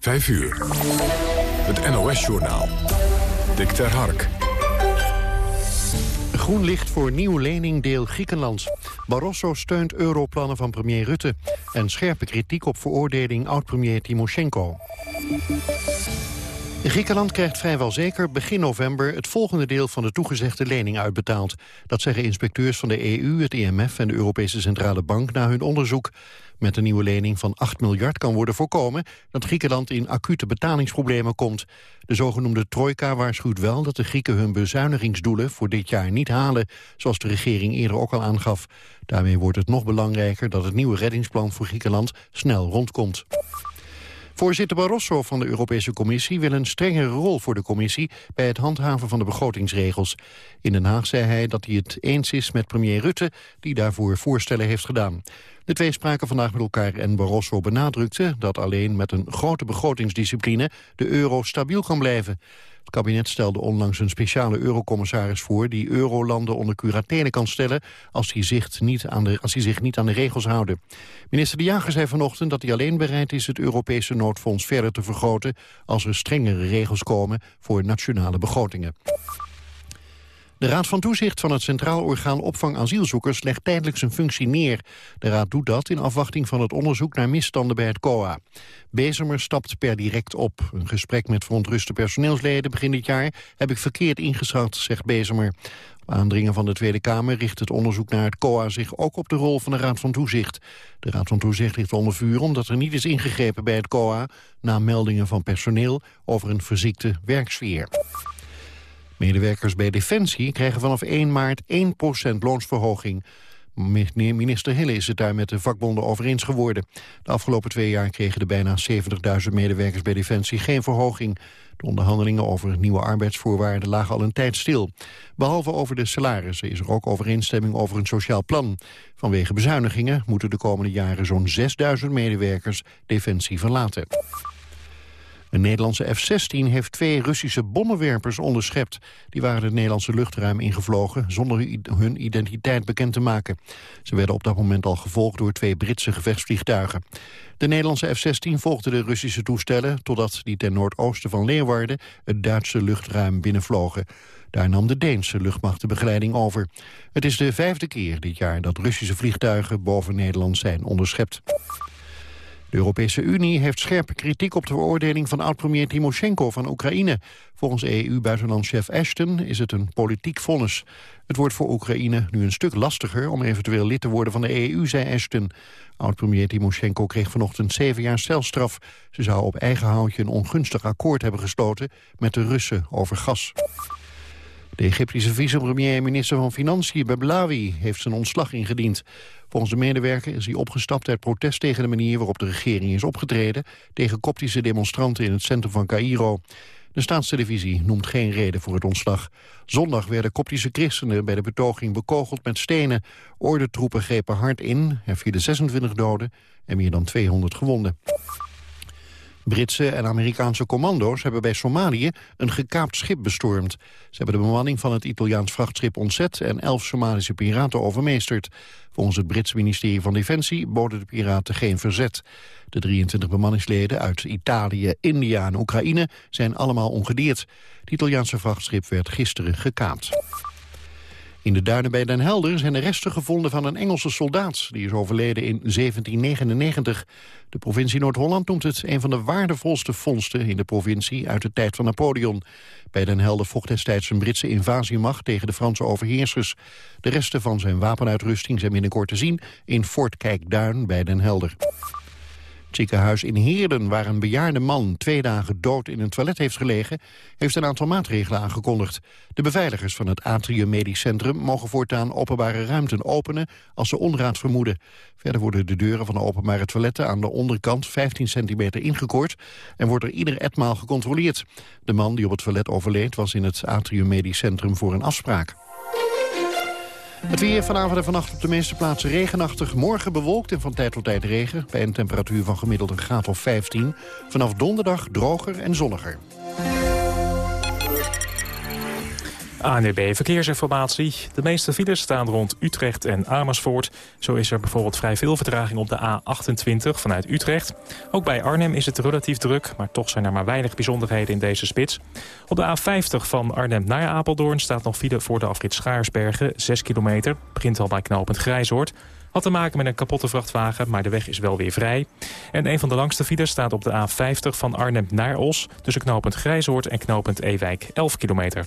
5 uur. Het NOS-journaal. Dick ter Hark. Groen licht voor nieuw leningdeel Griekenland. Barroso steunt europlannen van premier Rutte. En scherpe kritiek op veroordeling oud-premier Timoshenko. Griekenland krijgt vrijwel zeker begin november het volgende deel van de toegezegde lening uitbetaald. Dat zeggen inspecteurs van de EU, het IMF en de Europese Centrale Bank na hun onderzoek. Met een nieuwe lening van 8 miljard kan worden voorkomen dat Griekenland in acute betalingsproblemen komt. De zogenoemde trojka waarschuwt wel dat de Grieken hun bezuinigingsdoelen voor dit jaar niet halen, zoals de regering eerder ook al aangaf. Daarmee wordt het nog belangrijker dat het nieuwe reddingsplan voor Griekenland snel rondkomt. Voorzitter Barroso van de Europese Commissie wil een strengere rol voor de Commissie bij het handhaven van de begrotingsregels. In Den Haag zei hij dat hij het eens is met premier Rutte, die daarvoor voorstellen heeft gedaan. De twee spraken vandaag met elkaar en Barroso benadrukte dat alleen met een grote begrotingsdiscipline de euro stabiel kan blijven. Het kabinet stelde onlangs een speciale eurocommissaris voor... die eurolanden onder curatele kan stellen als die, zich niet aan de, als die zich niet aan de regels houden. Minister De Jager zei vanochtend dat hij alleen bereid is... het Europese noodfonds verder te vergroten... als er strengere regels komen voor nationale begrotingen. De Raad van Toezicht van het Centraal Orgaan Opvang Asielzoekers legt tijdelijk zijn functie neer. De Raad doet dat in afwachting van het onderzoek naar misstanden bij het COA. Bezemer stapt per direct op. Een gesprek met verontruste personeelsleden begin dit jaar heb ik verkeerd ingeschat, zegt Bezemer. Op aandringen van de Tweede Kamer richt het onderzoek naar het COA zich ook op de rol van de Raad van Toezicht. De Raad van Toezicht ligt onder vuur omdat er niet is ingegrepen bij het COA na meldingen van personeel over een verziekte werksfeer. Medewerkers bij Defensie krijgen vanaf 1 maart 1% loonsverhoging. Minister Hille is het daar met de vakbonden over eens geworden. De afgelopen twee jaar kregen de bijna 70.000 medewerkers bij Defensie geen verhoging. De onderhandelingen over nieuwe arbeidsvoorwaarden lagen al een tijd stil. Behalve over de salarissen is er ook overeenstemming over een sociaal plan. Vanwege bezuinigingen moeten de komende jaren zo'n 6.000 medewerkers Defensie verlaten. Een Nederlandse F-16 heeft twee Russische bommenwerpers onderschept. Die waren het Nederlandse luchtruim ingevlogen zonder hun identiteit bekend te maken. Ze werden op dat moment al gevolgd door twee Britse gevechtsvliegtuigen. De Nederlandse F-16 volgde de Russische toestellen... totdat die ten noordoosten van Leeuwarden het Duitse luchtruim binnenvlogen. Daar nam de Deense luchtmacht de begeleiding over. Het is de vijfde keer dit jaar dat Russische vliegtuigen boven Nederland zijn onderschept. De Europese Unie heeft scherpe kritiek op de veroordeling van oud-premier Timoshenko van Oekraïne. Volgens EU-buitenlandchef Ashton is het een politiek vonnis. Het wordt voor Oekraïne nu een stuk lastiger om eventueel lid te worden van de EU, zei Ashton. Oud-premier Timoshenko kreeg vanochtend zeven jaar celstraf. Ze zou op eigen houtje een ongunstig akkoord hebben gesloten met de Russen over gas. De Egyptische vicepremier en minister van Financiën Beblawi heeft zijn ontslag ingediend. Volgens de medewerker is hij opgestapt uit protest tegen de manier waarop de regering is opgetreden tegen koptische demonstranten in het centrum van Cairo. De staatstelevisie noemt geen reden voor het ontslag. Zondag werden koptische christenen bij de betoging bekogeld met stenen. Ordentroepen grepen hard in, er vielen 26 doden en meer dan 200 gewonden. Britse en Amerikaanse commando's hebben bij Somalië een gekaapt schip bestormd. Ze hebben de bemanning van het Italiaans vrachtschip ontzet en elf Somalische piraten overmeesterd. Volgens het Britse ministerie van Defensie boden de piraten geen verzet. De 23 bemanningsleden uit Italië, India en Oekraïne zijn allemaal ongedeerd. Het Italiaanse vrachtschip werd gisteren gekaapt. In de duinen bij Den Helder zijn de resten gevonden van een Engelse soldaat. Die is overleden in 1799. De provincie Noord-Holland noemt het een van de waardevolste vondsten in de provincie uit de tijd van Napoleon. Bij Den Helder vocht destijds een Britse invasiemacht tegen de Franse overheersers. De resten van zijn wapenuitrusting zijn binnenkort te zien in Fort Kijkduin bij Den Helder. Het ziekenhuis in Heerden, waar een bejaarde man twee dagen dood in een toilet heeft gelegen, heeft een aantal maatregelen aangekondigd. De beveiligers van het Atrium Medisch Centrum mogen voortaan openbare ruimten openen als ze onraad vermoeden. Verder worden de deuren van de openbare toiletten aan de onderkant 15 centimeter ingekort en wordt er ieder etmaal gecontroleerd. De man die op het toilet overleed was in het Atrium Medisch Centrum voor een afspraak. Het weer vanavond en vannacht op de meeste plaatsen regenachtig. Morgen bewolkt en van tijd tot tijd regen. Bij een temperatuur van gemiddeld een graad of 15. Vanaf donderdag droger en zonniger. ANDB Verkeersinformatie. De meeste files staan rond Utrecht en Amersfoort. Zo is er bijvoorbeeld vrij veel vertraging op de A28 vanuit Utrecht. Ook bij Arnhem is het relatief druk, maar toch zijn er maar weinig bijzonderheden in deze spits. Op de A50 van Arnhem naar Apeldoorn staat nog file voor de afrit Schaarsbergen, 6 kilometer. Begint al bij knooppunt Grijzoord. Had te maken met een kapotte vrachtwagen, maar de weg is wel weer vrij. En een van de langste files staat op de A50 van Arnhem naar Os... tussen knooppunt Grijzoord en knooppunt Ewijk, 11 kilometer.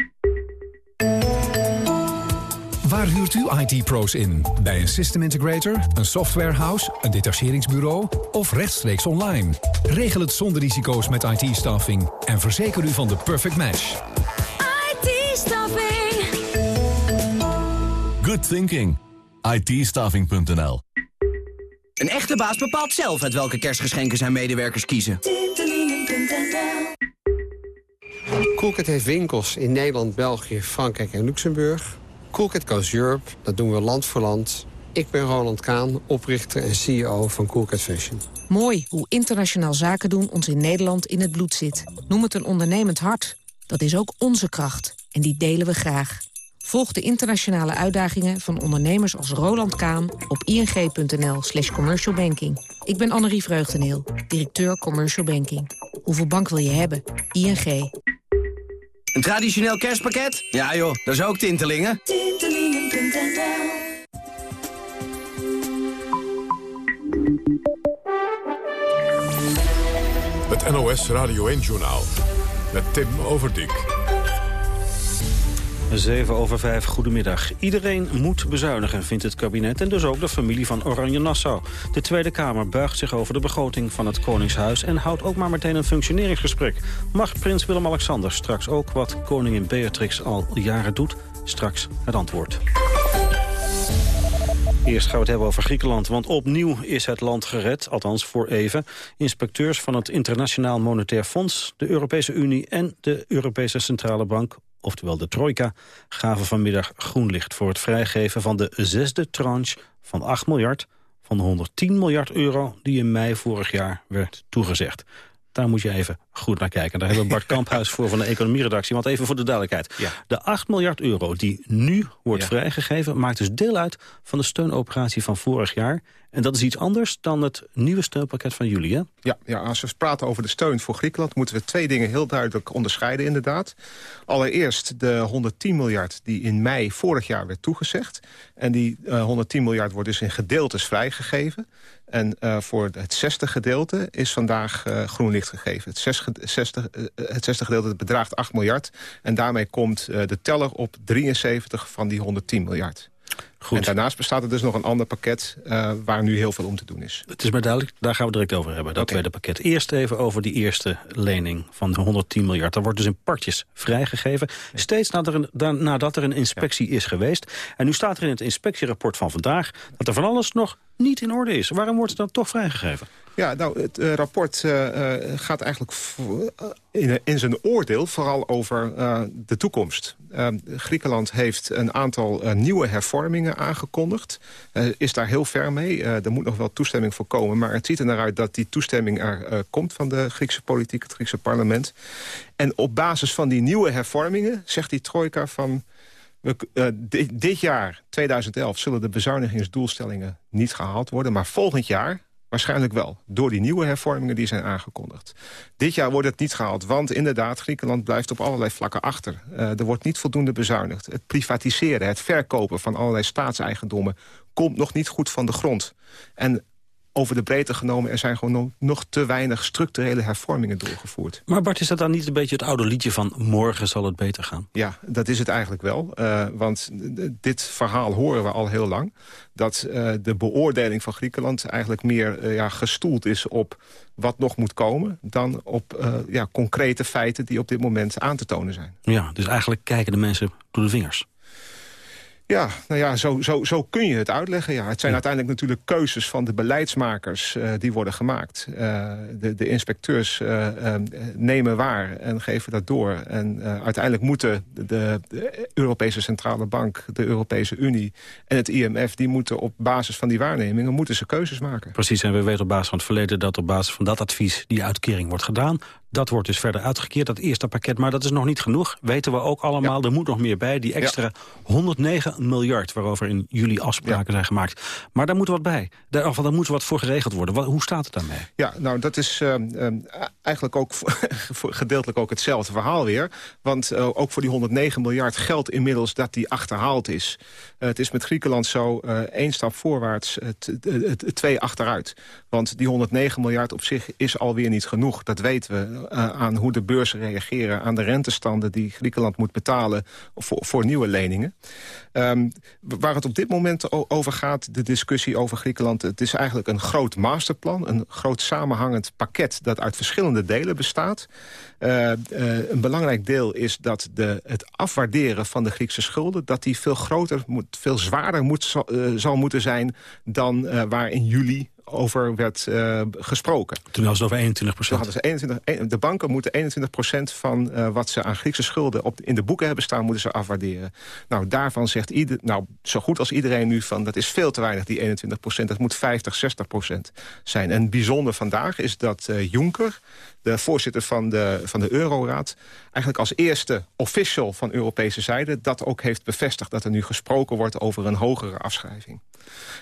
Waar huurt u IT-pro's in? Bij een system integrator, een softwarehouse, een detacheringsbureau of rechtstreeks online? Regel het zonder risico's met IT-staffing en verzeker u van de perfect match. IT-staffing. Good thinking. it Een echte baas bepaalt zelf uit welke kerstgeschenken zijn medewerkers kiezen. Coolcat heeft winkels in Nederland, België, Frankrijk en Luxemburg. Coolcat Goes Europe, dat doen we land voor land. Ik ben Roland Kaan, oprichter en CEO van Coolcat Fashion. Mooi hoe internationaal zaken doen ons in Nederland in het bloed zit. Noem het een ondernemend hart. Dat is ook onze kracht. En die delen we graag. Volg de internationale uitdagingen van ondernemers als Roland Kaan... op ing.nl slash commercialbanking. Ik ben Annerie Vreugdeneel, directeur Commercial Banking. Hoeveel bank wil je hebben? ING. Een traditioneel kerstpakket? Ja joh, dat is ook Tintelingen. Tintelingen.nl Het NOS Radio 1-journaal met Tim Overdijk. 7 over 5, goedemiddag. Iedereen moet bezuinigen, vindt het kabinet en dus ook de familie van Oranje Nassau. De Tweede Kamer buigt zich over de begroting van het Koningshuis... en houdt ook maar meteen een functioneringsgesprek. Mag prins Willem-Alexander straks ook wat koningin Beatrix al jaren doet? Straks het antwoord. Eerst gaan we het hebben over Griekenland, want opnieuw is het land gered, althans voor even. Inspecteurs van het Internationaal Monetair Fonds, de Europese Unie en de Europese Centrale Bank oftewel de trojka, gaven vanmiddag groen licht voor het vrijgeven van de zesde tranche van 8 miljard van de 110 miljard euro die in mei vorig jaar werd toegezegd. Daar moet je even goed naar kijken. Daar hebben we Bart Kamphuis voor van de economieredactie. Want even voor de duidelijkheid. De 8 miljard euro die nu wordt vrijgegeven... maakt dus deel uit van de steunoperatie van vorig jaar. En dat is iets anders dan het nieuwe steunpakket van jullie, hè? Ja, ja, als we praten over de steun voor Griekenland... moeten we twee dingen heel duidelijk onderscheiden, inderdaad. Allereerst de 110 miljard die in mei vorig jaar werd toegezegd. En die uh, 110 miljard wordt dus in gedeeltes vrijgegeven. En uh, voor het zesde gedeelte is vandaag uh, groen licht gegeven. Het, zes, zesde, uh, het zesde gedeelte bedraagt 8 miljard. En daarmee komt de teller op 73 van die 110 miljard. Goed. En daarnaast bestaat er dus nog een ander pakket uh, waar nu heel veel om te doen is. Het is maar duidelijk, daar gaan we direct over hebben, dat okay. tweede pakket. Eerst even over die eerste lening van 110 miljard. Dat wordt dus in partjes vrijgegeven. Steeds nadat er een, nadat er een inspectie ja. is geweest. En nu staat er in het inspectierapport van vandaag... dat er van alles nog niet in orde is. Waarom wordt het dan toch vrijgegeven? Ja, nou, het uh, rapport uh, gaat eigenlijk in, in, zijn oordeel vooral over de toekomst. Griekenland heeft een aantal nieuwe hervormingen aangekondigd. is daar heel ver mee. er moet nog wel toestemming voor komen. Maar het ziet er naar uit dat die toestemming er komt van de Griekse politiek, het Griekse parlement. En op basis van die nieuwe hervormingen zegt die trojka van... We, dit, jaar, 2011, zullen de bezuinigingsdoelstellingen niet gehaald worden. Maar volgend jaar waarschijnlijk wel. Door die nieuwe hervormingen die zijn aangekondigd. Dit jaar wordt het niet gehaald. Want inderdaad, Griekenland blijft op allerlei vlakken achter. Uh, er wordt niet voldoende bezuinigd. Het privatiseren, het verkopen van allerlei staatseigendommen... komt nog niet goed van de grond. En over de breedte genomen... er zijn gewoon nog te weinig structurele hervormingen doorgevoerd. Maar Bart, is dat dan niet een beetje het oude liedje van... morgen zal het beter gaan? Ja, dat is het eigenlijk wel. Uh, want dit verhaal horen we al heel lang. Dat uh, de beoordeling van Griekenland eigenlijk meer uh, ja, gestoeld is op wat nog moet komen... dan op ja, concrete feiten die op dit moment aan te tonen zijn. Ja, dus eigenlijk kijken de mensen door de vingers. Ja, nou ja, zo, zo, zo kun je het uitleggen. Ja. Het zijn uiteindelijk natuurlijk keuzes van de beleidsmakers uh, die worden gemaakt. Uh, de, de inspecteurs uh, nemen waar en geven dat door. En uiteindelijk moeten de, de, Europese Centrale Bank, de Europese Unie en het IMF... die moeten op basis van die waarnemingen moeten ze keuzes maken. Precies, en we weten op basis van het verleden dat op basis van dat advies... die uitkering wordt gedaan. Dat wordt dus verder uitgekeerd, dat eerste pakket. Maar dat is nog niet genoeg, weten we ook allemaal. Er moet nog meer bij. Die extra 109 miljard waarover in juli afspraken zijn gemaakt. Maar daar moet wat bij. Daar, of, daar moet wat voor geregeld worden. Wat, hoe staat het daarmee? Ja, nou dat is uh, eigenlijk ook gedeeltelijk ook hetzelfde verhaal weer. Want uh, ook voor die 109 miljard geldt inmiddels dat die achterhaald is. Uh, het is met Griekenland zo één stap voorwaarts, twee achteruit. Want die 109 miljard op zich is alweer niet genoeg. Dat weten we aan hoe de beurzen reageren... aan de rentestanden die Griekenland moet betalen voor, voor nieuwe leningen. Um, waar het op dit moment over gaat, de discussie over Griekenland... het is eigenlijk een groot masterplan, een groot samenhangend pakket... dat uit verschillende delen bestaat. Uh, uh, een belangrijk deel is dat de, het afwaarderen van de Griekse schulden... dat die veel groter, moet, veel zwaarder moet, zal, zal moeten zijn... dan waar in juli over werd uh, gesproken. Toen was het over 21 procent. 21, de banken moeten 21 procent van uh, wat ze aan Griekse schulden op, in de boeken hebben staan... moeten ze afwaarderen. Nou, daarvan zegt ieder, nou, zo goed als iedereen nu van... dat is veel te weinig, die 21 procent. Dat moet 50, 60 procent zijn. En bijzonder vandaag is dat uh, Juncker de voorzitter van de, van de Euroraad... eigenlijk als eerste official van Europese zijde... dat ook heeft bevestigd dat er nu gesproken wordt over een hogere afschrijving.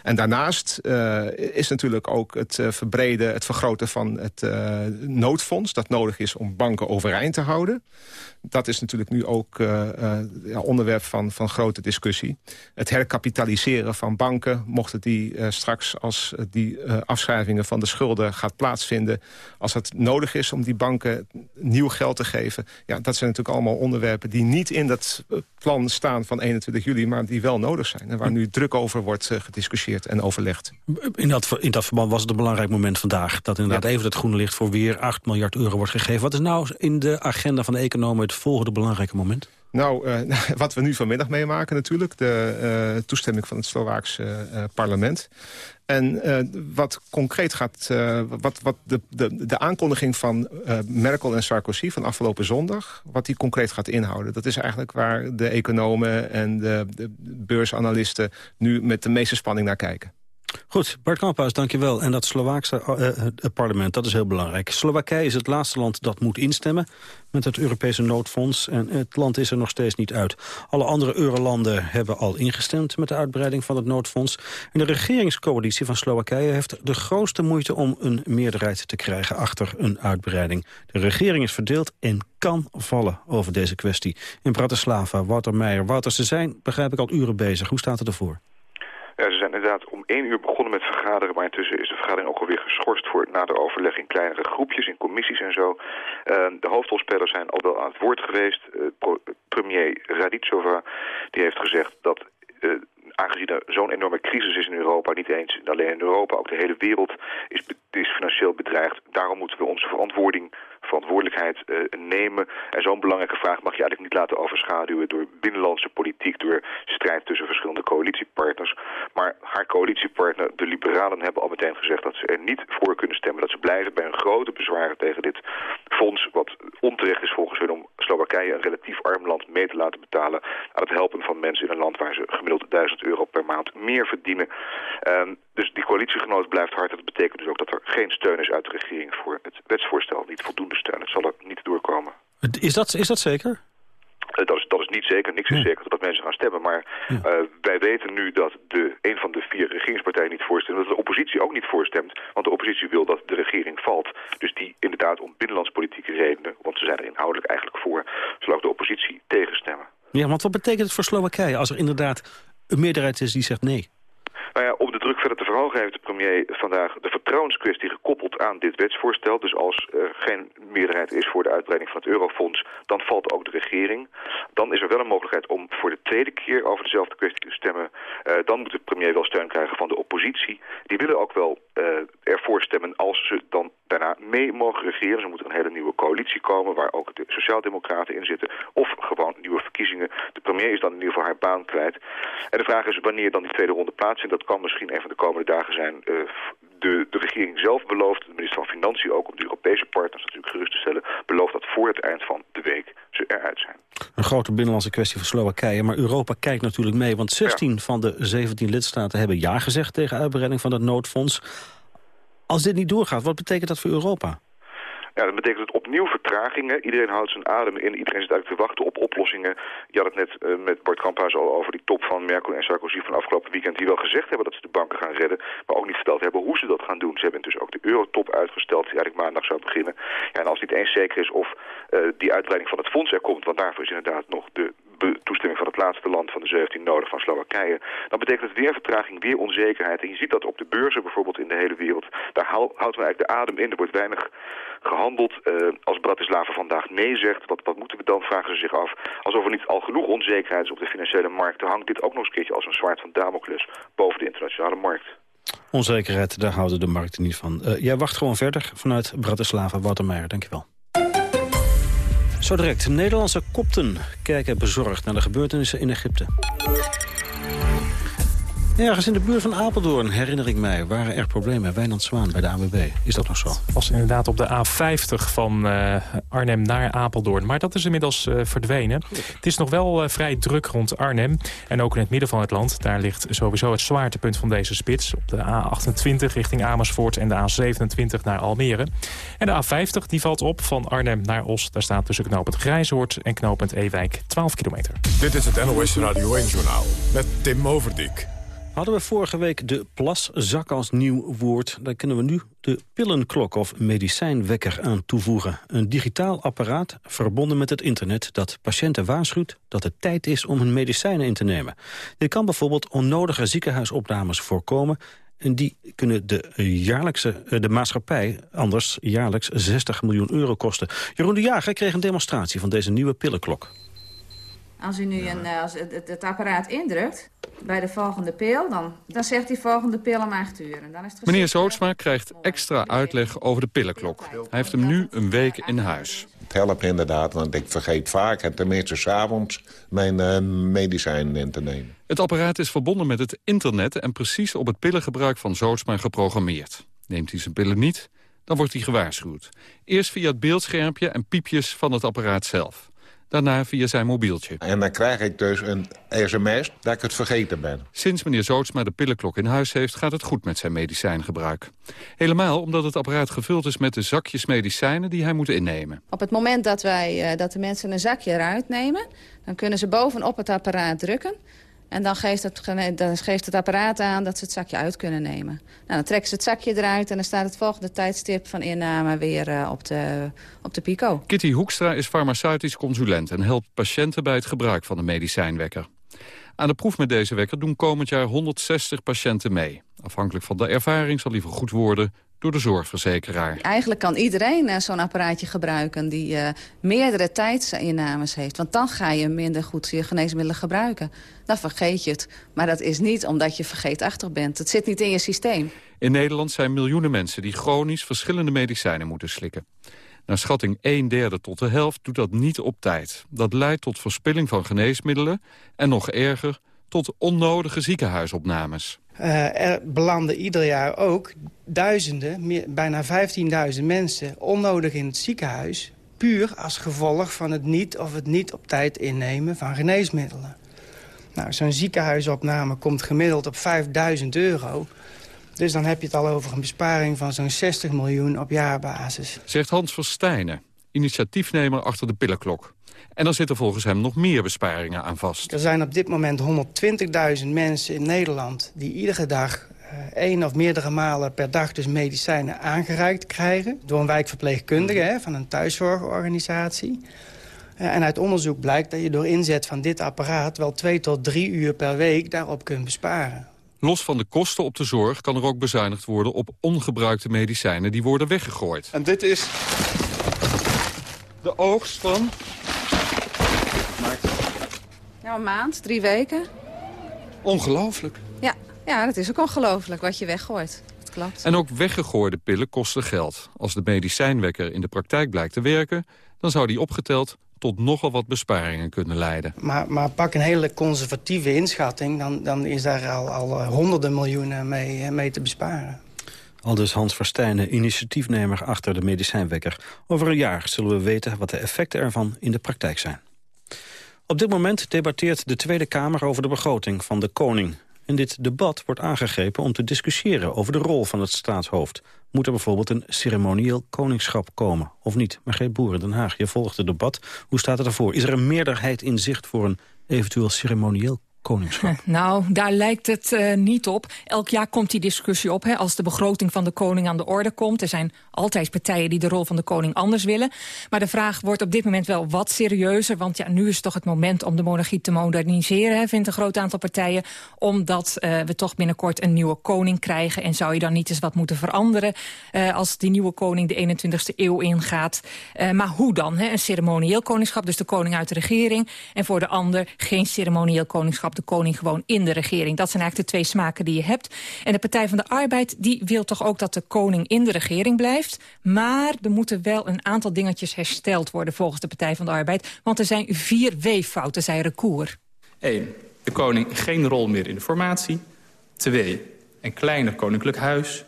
En daarnaast uh, is natuurlijk ook het uh, verbreden, het vergroten van het uh, noodfonds... dat nodig is om banken overeind te houden. Dat is natuurlijk nu ook ja, onderwerp van, van grote discussie. Het herkapitaliseren van banken, mochten die straks... als die afschrijvingen van de schulden gaat plaatsvinden... als het nodig is om die banken nieuw geld te geven... ja, dat zijn natuurlijk allemaal onderwerpen die niet in dat plan staan van 21 juli... maar die wel nodig zijn en waar nu druk over wordt gediscussieerd en overlegd. In dat, in dat verband was het een belangrijk moment vandaag... dat inderdaad even het groene licht voor weer 8 miljard euro wordt gegeven. Wat is nou in de agenda van de economen het volgende belangrijke moment? Nou, uh, wat we nu vanmiddag meemaken natuurlijk. De uh, toestemming van het Slovaakse uh, parlement. En wat concreet gaat... wat, wat de, de, de aankondiging van Merkel en Sarkozy van afgelopen zondag... wat die concreet gaat inhouden. Dat is eigenlijk waar de economen en de, de beursanalisten... nu met de meeste spanning naar kijken. Goed, Bart Kamphuis, dankjewel. En dat Slovaakse uh, parlement, dat is heel belangrijk. Slowakije is het laatste land dat moet instemmen met het Europese noodfonds. En het land is er nog steeds niet uit. Alle andere eurolanden hebben al ingestemd met de uitbreiding van het noodfonds. En de regeringscoalitie van Slowakije heeft de grootste moeite om een meerderheid te krijgen achter een uitbreiding. De regering is verdeeld en kan vallen over deze kwestie. In Bratislava, Wouter Meijer. Wouter, ze zijn, begrijp ik, al uren bezig. Hoe staat het ervoor? Ze zijn inderdaad om één uur begonnen met vergaderen, maar intussen is de vergadering ook alweer geschorst voor nader overleg in kleinere groepjes, in commissies en zo. Uh, de hoofdrolspelers zijn al wel aan het woord geweest. Uh, premier Raditsova die heeft gezegd dat uh, aangezien er zo'n enorme crisis is in Europa, niet eens alleen in Europa, ook de hele wereld is, is financieel bedreigd. Daarom moeten we onze verantwoording verantwoordelijkheid uh, nemen. En zo'n belangrijke vraag mag je eigenlijk niet laten overschaduwen door binnenlandse politiek, door strijd tussen verschillende coalitiepartners. Maar haar coalitiepartner, de Liberalen, hebben al meteen gezegd dat ze er niet voor kunnen stemmen. Dat ze blijven bij hun grote bezwaren tegen dit fonds, wat onterecht is volgens hun om Slowakije, een relatief arm land, mee te laten betalen aan het helpen van mensen in een land waar ze gemiddeld 1000 euro per maand meer verdienen. Um, dus die coalitiegenoot blijft hard. Dat betekent dus ook dat er geen steun is uit de regering voor het wetsvoorstel. Niet voldoende steun. Het zal er niet doorkomen. Is dat, is dat zeker? Uh, dat, is, dat is niet zeker. Niks is zeker dat mensen gaan stemmen. Maar uh, wij weten nu dat de, een van de vier regeringspartijen niet voorstemt. Dat de oppositie ook niet voorstemt. Want de oppositie wil dat de regering valt. Dus die inderdaad om binnenlandspolitieke redenen. Want ze zijn er inhoudelijk eigenlijk voor. Zal ook de oppositie tegenstemmen. Ja, want wat betekent het voor Slowakije als er inderdaad een meerderheid is die zegt nee? Nou ja, om de druk verder te verhogen heeft de premier vandaag de vertrouwenskwestie gekoppeld aan dit wetsvoorstel. Dus als er geen meerderheid is voor de uitbreiding van het eurofonds, dan valt ook de regering. Dan is er wel een mogelijkheid om voor de tweede keer over dezelfde kwestie te stemmen. Uh, dan moet de premier wel steun krijgen van de oppositie. Die willen ook wel ervoor stemmen als ze dan daarna mee mogen regeren. Ze moeten een hele nieuwe coalitie komen waar ook de Sociaaldemocraten in zitten. Of gewoon nieuwe verkiezingen. De premier is dan in ieder geval haar baan kwijt. En de vraag is wanneer dan die tweede ronde plaatsvindt. Dat kan misschien een van de komende dagen zijn. Uh, de, de regering zelf belooft, de minister van Financiën ook... om de Europese partners natuurlijk gerust te stellen... belooft dat voor het eind van de week eruit zijn. Een grote binnenlandse kwestie voor Slowakije. Maar Europa kijkt natuurlijk mee, want 16 van de 17 lidstaten... hebben ja gezegd tegen uitbreiding van het noodfonds. Als dit niet doorgaat, wat betekent dat voor Europa? Ja, dat betekent het opnieuw vertragingen. Iedereen houdt zijn adem in. Iedereen zit eigenlijk te wachten op oplossingen. Je had het net uh, met Bart Kamphuis al over die top van Merkel en Sarkozy van afgelopen weekend... die wel gezegd hebben dat ze de banken gaan redden... maar ook niet verteld hebben hoe ze dat gaan doen. Ze hebben dus ook de eurotop uitgesteld die eigenlijk maandag zou beginnen. Ja, en als niet eens zeker is of uh, die uitbreiding van het fonds er komt... want daarvoor is inderdaad nog de toestemming van het laatste land van de 17 nodig van Slowakije, dan betekent het weer vertraging, weer onzekerheid. En je ziet dat op de beurzen bijvoorbeeld in de hele wereld. Daar houdt men eigenlijk de adem in. Er wordt weinig gehandeld. Uh, als Bratislava vandaag nee zegt, wat, wat moeten we dan, vragen ze zich af. Alsof er niet al genoeg onzekerheid is op de financiële markten, hangt dit ook nog eens een keertje als een zwaard van Damocles boven de internationale markt. Onzekerheid, daar houden de markten niet van. Uh, jij wacht gewoon verder vanuit Bratislava. Wouter Meijer, dankjewel. Zo direct, Nederlandse kopten kijken bezorgd naar de gebeurtenissen in Egypte. Ergens in de buurt van Apeldoorn, herinner ik mij, waren er problemen. Wijnand Zwaan bij de AWB. Is dat nog zo? was inderdaad op de A50 van uh, Arnhem naar Apeldoorn. Maar dat is inmiddels uh, verdwenen. Het is nog wel uh, vrij druk rond Arnhem. En ook in het midden van het land. Daar ligt sowieso het zwaartepunt van deze spits. Op de A28 richting Amersfoort en de A27 naar Almere. En de A50 die valt op van Arnhem naar Os. Daar staat tussen knooppunt Grijzoord en knooppunt Ewijk 12 kilometer. Dit is het NOS Radio 1-journaal met Tim Overdijk. Hadden we vorige week de plaszak als nieuw woord... dan kunnen we nu de pillenklok of medicijnwekker aan toevoegen. Een digitaal apparaat verbonden met het internet... dat patiënten waarschuwt dat het tijd is om hun medicijnen in te nemen. Dit kan bijvoorbeeld onnodige ziekenhuisopnames voorkomen... En die kunnen de, jaarlijkse, de maatschappij anders jaarlijks 60 miljoen euro kosten. Jeroen de Jager kreeg een demonstratie van deze nieuwe pillenklok. Als u nu een, als het, het, apparaat indrukt bij de volgende pil, dan, dan zegt die volgende pil om acht uur. En dan is het Meneer Zootsma krijgt extra uitleg over de pillenklok. Hij heeft hem nu een week in huis. Het helpt inderdaad, want ik vergeet vaak, en tenminste s'avonds, mijn uh, medicijnen in te nemen. Het apparaat is verbonden met het internet en precies op het pillengebruik van Zootsma geprogrammeerd. Neemt hij zijn pillen niet, dan wordt hij gewaarschuwd. Eerst via het beeldschermpje en piepjes van het apparaat zelf daarna via zijn mobieltje. En dan krijg ik dus een sms dat ik het vergeten ben. Sinds meneer Zootsma de pillenklok in huis heeft... gaat het goed met zijn medicijngebruik. Helemaal omdat het apparaat gevuld is met de zakjes medicijnen... die hij moet innemen. Op het moment dat, wij, uh, dat de mensen een zakje eruit nemen... dan kunnen ze bovenop het apparaat drukken... En dan geeft, het, dan geeft het apparaat aan dat ze het zakje uit kunnen nemen. Nou, dan trekken ze het zakje eruit en dan staat het volgende tijdstip van inname weer uh, op, de, op de pico. Kitty Hoekstra is farmaceutisch consulent en helpt patiënten bij het gebruik van de medicijnwekker. Aan de proef met deze wekker doen komend jaar 160 patiënten mee. Afhankelijk van de ervaring zal die vergoed worden door de zorgverzekeraar. Eigenlijk kan iedereen uh, zo'n apparaatje gebruiken die uh, meerdere tijdsinnames heeft. Want dan ga je minder goed je geneesmiddelen gebruiken. Dan vergeet je het. Maar dat is niet omdat je vergeetachtig bent. Het zit niet in je systeem. In Nederland zijn miljoenen mensen die chronisch verschillende medicijnen moeten slikken. Naar schatting een derde tot de helft doet dat niet op tijd. Dat leidt tot verspilling van geneesmiddelen en nog erger tot onnodige ziekenhuisopnames. Uh, er belanden ieder jaar ook duizenden, bijna 15.000 mensen... onnodig in het ziekenhuis, puur als gevolg van het niet of het niet op tijd innemen van geneesmiddelen. Nou, Zo'n ziekenhuisopname komt gemiddeld op 5000 euro. Dus dan heb je het al over een besparing van zo'n 60 miljoen op jaarbasis. Zegt Hans Verstijnen, initiatiefnemer achter de pillenklok. En dan zitten volgens hem nog meer besparingen aan vast. Er zijn op dit moment 120.000 mensen in Nederland... die iedere dag uh, één of meerdere malen per dag dus medicijnen aangereikt krijgen... door een wijkverpleegkundige hè, van een thuiszorgorganisatie. Uh, en uit onderzoek blijkt dat je door inzet van dit apparaat... wel twee tot drie uur per week daarop kunt besparen. Los van de kosten op de zorg kan er ook bezuinigd worden op ongebruikte medicijnen die worden weggegooid. En dit is de oogst van nou, een maand, drie weken. Ongelooflijk. Ja, ja, dat is ook ongelooflijk wat je weggooit. Het klopt. En ook weggegooide pillen kosten geld. Als de medicijnwekker in de praktijk blijkt te werken... dan zou die opgeteld tot nogal wat besparingen kunnen leiden. Maar, maar pak een hele conservatieve inschatting... dan, dan is daar al, al honderden miljoenen mee, mee te besparen. Aldus Hans Verstijnen, initiatiefnemer achter de medicijnwekker. Over een jaar zullen we weten wat de effecten ervan in de praktijk zijn. Op dit moment debatteert de Tweede Kamer over de begroting van de koning. In dit debat wordt aangegrepen om te discussiëren over de rol van het staatshoofd. Moet er bijvoorbeeld een ceremonieel koningschap komen, of niet? Margreet Boeren, Den Haag, je volgt het debat. Hoe staat het ervoor? Is er een meerderheid in zicht voor een eventueel ceremonieel koningschap? Nou, daar lijkt het uh, niet op. Elk jaar komt die discussie op hè, als de begroting van de koning aan de orde komt. Er zijn altijd partijen die de rol van de koning anders willen. Maar de vraag wordt op dit moment wel wat serieuzer. Want ja, nu is toch het moment om de monarchie te moderniseren, hè, vindt een groot aantal partijen. Omdat uh, we toch binnenkort een nieuwe koning krijgen. En zou je dan niet eens wat moeten veranderen uh, als die nieuwe koning de 21ste eeuw ingaat. maar hoe dan? Hè? Een ceremonieel koningschap, dus de koning uit de regering. En voor de ander geen ceremonieel koningschap de koning gewoon in de regering. Dat zijn eigenlijk de twee smaken die je hebt. En de Partij van de Arbeid die wil toch ook dat de koning in de regering blijft. Maar er moeten wel een aantal dingetjes hersteld worden volgens de Partij van de Arbeid. Want er zijn vier weeffouten, zei Recour. 1. De koning geen rol meer in de formatie. 2. Een kleiner koninklijk huis.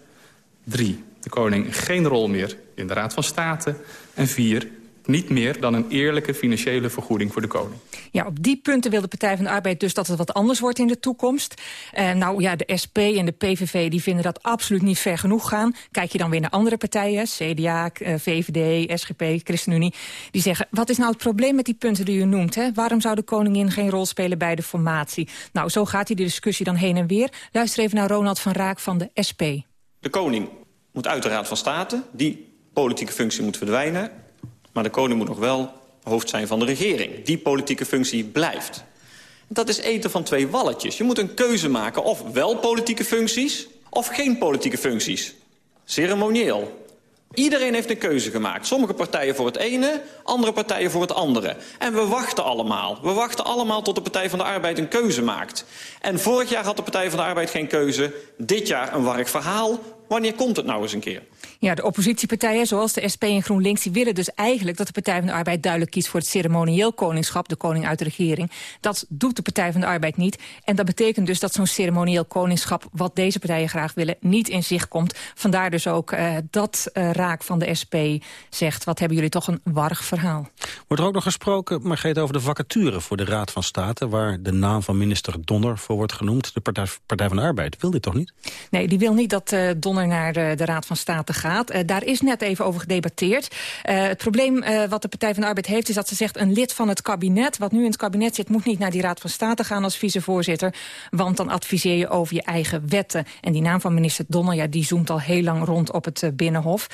3. De koning geen rol meer in de Raad van State. En 4 niet meer dan een eerlijke financiële vergoeding voor de koning. Ja, op die punten wil de Partij van de Arbeid dus dat het wat anders wordt in de toekomst. Uh, nou ja, de SP en de PVV die vinden dat absoluut niet ver genoeg gaan. Kijk je dan weer naar andere partijen, CDA, uh, VVD, SGP, ChristenUnie. Die zeggen, wat is nou het probleem met die punten die u noemt? Hè? Waarom zou de koningin geen rol spelen bij de formatie? Nou, zo gaat die discussie dan heen en weer. Luister even naar Ronald van Raak van de SP. De koning moet uit de Raad van State. Die politieke functie moet verdwijnen. Maar de koning moet nog wel hoofd zijn van de regering. Die politieke functie blijft. Dat is eten van twee walletjes. Je moet een keuze maken of wel politieke functies... of geen politieke functies. Ceremonieel. Iedereen heeft een keuze gemaakt. Sommige partijen voor het ene, andere partijen voor het andere. En we wachten allemaal. We wachten allemaal tot de Partij van de Arbeid een keuze maakt. En vorig jaar had de Partij van de Arbeid geen keuze. Dit jaar een warrig verhaal. Wanneer komt het nou eens een keer? Ja, de oppositiepartijen, zoals de SP en GroenLinks... die willen dus eigenlijk dat de Partij van de Arbeid duidelijk kiest... voor het ceremonieel koningschap, de koning uit de regering. Dat doet de Partij van de Arbeid niet. En dat betekent dus dat zo'n ceremonieel koningschap... wat deze partijen graag willen, niet in zicht komt. Vandaar dus ook uh, dat uh, Raak van de SP zegt... wat hebben jullie toch een warrig verhaal. Wordt er ook nog gesproken, Margreet, over de vacature voor de Raad van State... waar de naam van minister Donner voor wordt genoemd. De Partij, Partij van de Arbeid wil dit toch niet? Nee, die wil niet dat uh, Donner naar de, de Raad van State gaat. Uh, daar is net even over gedebatteerd. Het probleem wat de Partij van de Arbeid heeft... is dat ze zegt een lid van het kabinet... wat nu in het kabinet zit, moet niet naar die Raad van State gaan als vicevoorzitter. Want dan adviseer je over je eigen wetten. En die naam van minister Donner, ja, die zoomt al heel lang rond op het Binnenhof.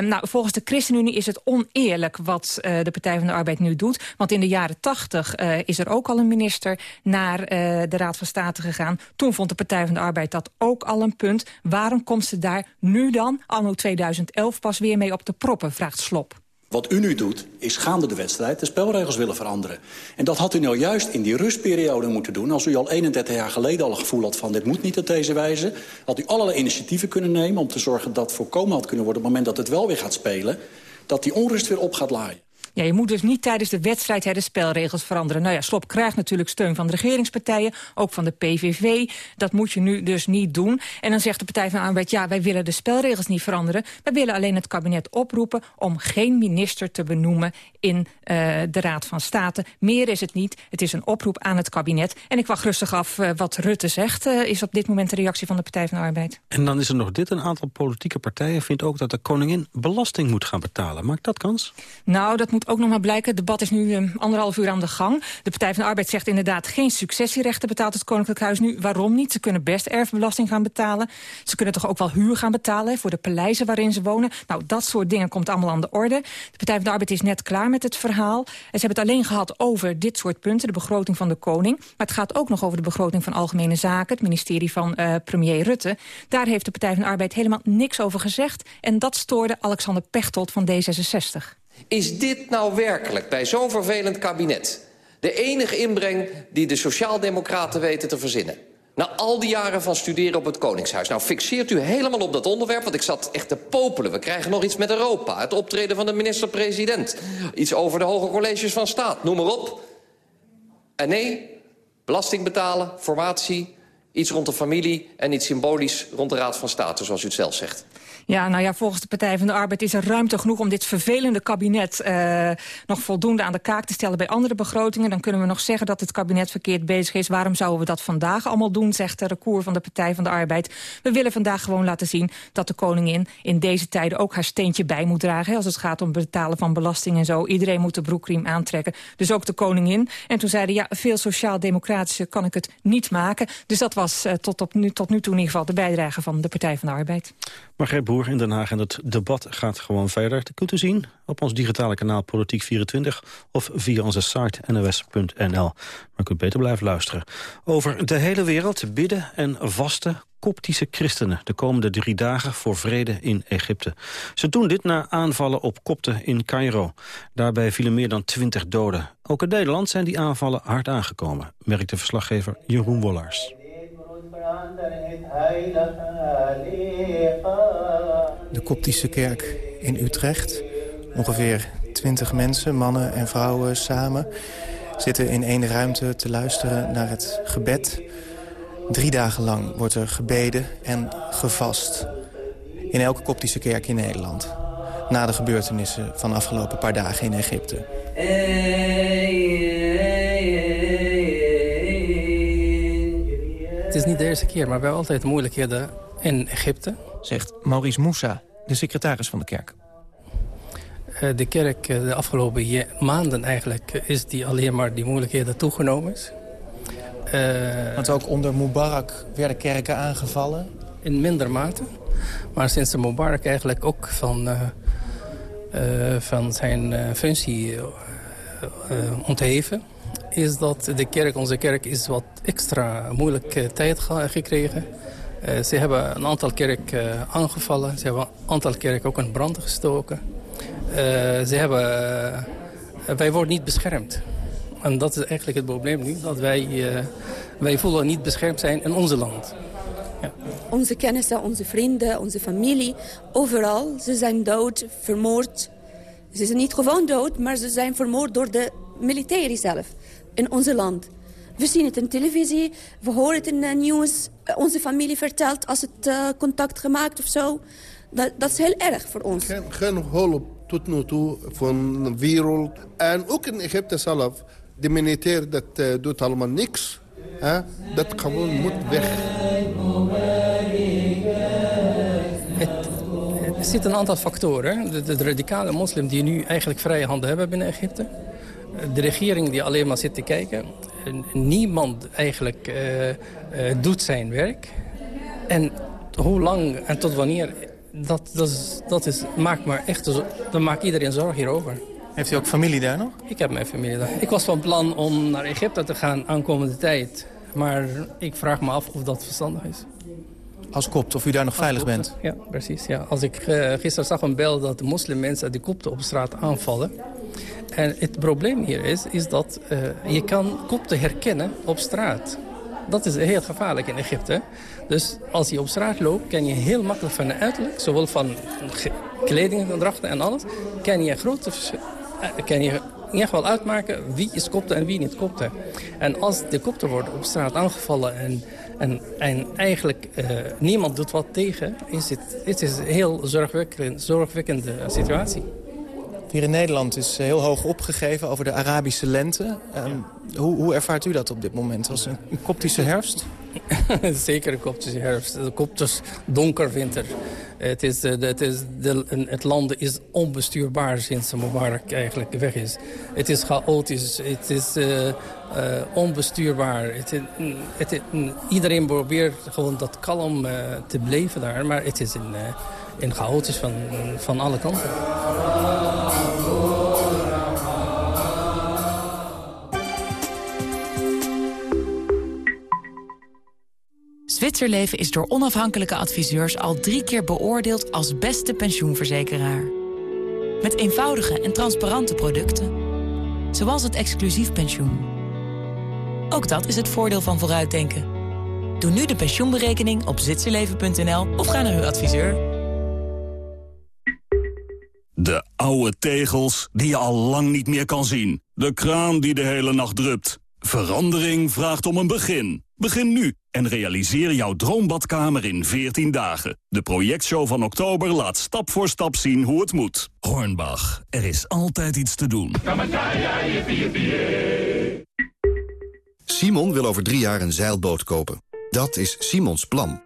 nou, volgens de ChristenUnie is het oneerlijk wat de Partij van de Arbeid nu doet. Want in de jaren tachtig is er ook al een minister naar de Raad van State gegaan. Toen vond de Partij van de Arbeid dat ook al een punt. Waarom komt ze daar nu dan, anno 2011, pas weer mee op de proppen, vraagt Slop. Wat u nu doet, is gaande de wedstrijd de spelregels willen veranderen. En dat had u nou juist in die rustperiode moeten doen. Als u al 31 jaar geleden al het gevoel had van dit moet niet op deze wijze... had u allerlei initiatieven kunnen nemen om te zorgen dat voorkomen had kunnen worden... op het moment dat het wel weer gaat spelen, dat die onrust weer op gaat laaien. Ja, je moet dus niet tijdens de wedstrijd hè, de spelregels veranderen. Nou ja, Slop krijgt natuurlijk steun van de regeringspartijen, ook van de PVV. Dat moet je nu dus niet doen. En dan zegt de Partij van de Arbeid, ja, wij willen de spelregels niet veranderen. Wij willen alleen het kabinet oproepen om geen minister te benoemen in uh, de Raad van State. Meer is het niet. Het is een oproep aan het kabinet. En ik wacht rustig af uh, wat Rutte zegt, uh, is op dit moment de reactie van de Partij van de Arbeid. En dan is er nog dit. Een aantal politieke partijen vindt ook dat de koningin belasting moet gaan betalen. Maakt dat kans? Nou, dat moet ook nog maar blijken. Het debat is nu um, anderhalf uur aan de gang. De Partij van de Arbeid zegt inderdaad geen successierechten betaalt het Koninklijk Huis nu. Waarom niet? Ze kunnen best erfbelasting gaan betalen. Ze kunnen toch ook wel huur gaan betalen voor de paleizen waarin ze wonen. Nou, dat soort dingen komt allemaal aan de orde. De Partij van de Arbeid is net klaar met het verhaal. Ze hebben het alleen gehad over dit soort punten, de begroting van de koning. Maar het gaat ook nog over de begroting van Algemene Zaken, het ministerie van uh, premier Rutte. Daar heeft de Partij van de Arbeid helemaal niks over gezegd. En dat stoorde Alexander Pechtold van D66. Is dit nou werkelijk bij zo'n vervelend kabinet... de enige inbreng die de sociaaldemocraten weten te verzinnen? Na al die jaren van studeren op het Koningshuis. Nou, fixeert u helemaal op dat onderwerp, want ik zat echt te popelen. We krijgen nog iets met Europa, het optreden van de minister-president. Iets over de hoge colleges van staat, noem maar op. En nee, belasting betalen, formatie, iets rond de familie... en iets symbolisch rond de Raad van State, zoals u het zelf zegt. Ja, nou ja, volgens de Partij van de Arbeid is er ruimte genoeg om dit vervelende kabinet uh, nog voldoende aan de kaak te stellen bij andere begrotingen. Dan kunnen we nog zeggen dat het kabinet verkeerd bezig is. Waarom zouden we dat vandaag allemaal doen, zegt de recours van de Partij van de Arbeid. We willen vandaag gewoon laten zien dat de koningin in deze tijden ook haar steentje bij moet dragen. Als het gaat om betalen van belasting en zo. Iedereen moet de broekriem aantrekken. Dus ook de koningin. En toen zeiden ja, veel sociaal-democratische kan ik het niet maken. Dus dat was uh, tot, op nu, tot nu toe in ieder geval de bijdrage van de Partij van de Arbeid. Margreet In Den Haag en het debat gaat gewoon verder. Dat kunt u zien op ons digitale kanaal Politiek24 of via onze site nos.nl. Maar u kunt beter blijven luisteren. Over de hele wereld bidden en vasten koptische christenen de komende drie dagen voor vrede in Egypte. Ze doen dit na aanvallen op kopten in Cairo. Daarbij vielen meer dan twintig doden. Ook in Nederland zijn die aanvallen hard aangekomen, merkt de verslaggever Jeroen Wollars. De Koptische kerk in Utrecht. Ongeveer 20 mensen, mannen en vrouwen samen... zitten in één ruimte te luisteren naar het gebed. Drie dagen lang wordt er gebeden en gevast. In elke Koptische kerk in Nederland. Na de gebeurtenissen van de afgelopen paar dagen in Egypte. Het niet de eerste keer, maar we hebben altijd moeilijkheden in Egypte. Zegt Maurice Moussa, de secretaris van de kerk. Uh, de kerk uh, de afgelopen maanden eigenlijk is die alleen maar die moeilijkheden toegenomen is. Want ook onder Mubarak werden kerken aangevallen? In minder mate. Maar sinds de Mubarak eigenlijk ook van, van zijn functie ontheven is dat de kerk, onze kerk is wat extra moeilijke tijd gekregen. Uh, ze hebben een aantal kerken uh, aangevallen. Ze hebben een aantal kerken ook in brand gestoken. Ze hebben, wij worden niet beschermd. En dat is eigenlijk het probleem nu. Dat wij, wij voelen niet beschermd zijn in onze land. Ja. Onze kennissen, onze vrienden, onze familie, overal. Ze zijn dood, vermoord. Ze zijn niet gewoon dood, maar ze zijn vermoord door de militairen zelf in ons land. We zien het in televisie, we horen het in het nieuws. Onze familie vertelt als het uh, contact gemaakt of zo. Dat, dat is heel erg voor ons. Geen, geen hulp tot nu toe van de wereld. En ook in Egypte zelf. De militair dat uh, doet allemaal niks. Hè? Dat gewoon moet weg. Het, er zitten een aantal factoren. De, de, de radicale moslim die nu eigenlijk vrije handen hebben binnen Egypte de regering die alleen maar zit te kijken. Niemand eigenlijk uh, uh, doet zijn werk. En hoe lang en tot wanneer, dat, dat, is, dat is, maakt maar echt, dat maakt iedereen zorg hierover. Heeft u ook familie daar nog? Ik heb mijn familie daar. Ik was van plan om naar Egypte te gaan aankomende tijd. Maar ik vraag me af of dat verstandig is. Als kopt, of u daar nog veilig bent? Ja, precies. Ja. Als ik uh, gisteren zag een bel dat de moslimmensen die kopten op straat aanvallen... En het probleem hier is, is dat uh, je kan kopten herkennen op straat. Dat is heel gevaarlijk in Egypte. Dus als je op straat loopt, kan je heel makkelijk van de uiterlijk... zowel van kleding en alles... kan je grote uh, kan je in ieder geval uitmaken wie is kopte en wie niet kopte. En als de kopten worden op straat aangevallen en, en, en eigenlijk uh, niemand doet wat tegen... is het, is een heel zorgwekkende situatie. Hier in Nederland is heel hoog opgegeven over de Arabische lente. Um, hoe, hoe, ervaart u dat op dit moment? Was een, een koptische herfst? Zeker een koptische herfst. Een koptisch donker winter. Het, is, het, is de, het land is onbestuurbaar sinds Mubarak eigenlijk weg is. Het is chaotisch, het is uh, uh, onbestuurbaar. Het, het, iedereen probeert gewoon dat kalm uh, te blijven daar, maar het is in, in chaotisch van, van alle kanten. Zwitserleven is door onafhankelijke adviseurs al drie keer beoordeeld als beste pensioenverzekeraar. Met eenvoudige en transparante producten. Zoals het exclusief pensioen. Ook dat is het voordeel van vooruitdenken. Doe nu de pensioenberekening op zwitserleven.nl of ga naar uw adviseur. De oude tegels die je al lang niet meer kan zien. De kraan die de hele nacht drupt. Verandering vraagt om een begin. Begin nu en realiseer jouw droombadkamer in 14 dagen. De projectshow van oktober laat stap voor stap zien hoe het moet. Hornbach, er is altijd iets te doen. Simon wil over drie jaar een zeilboot kopen. Dat is Simons plan.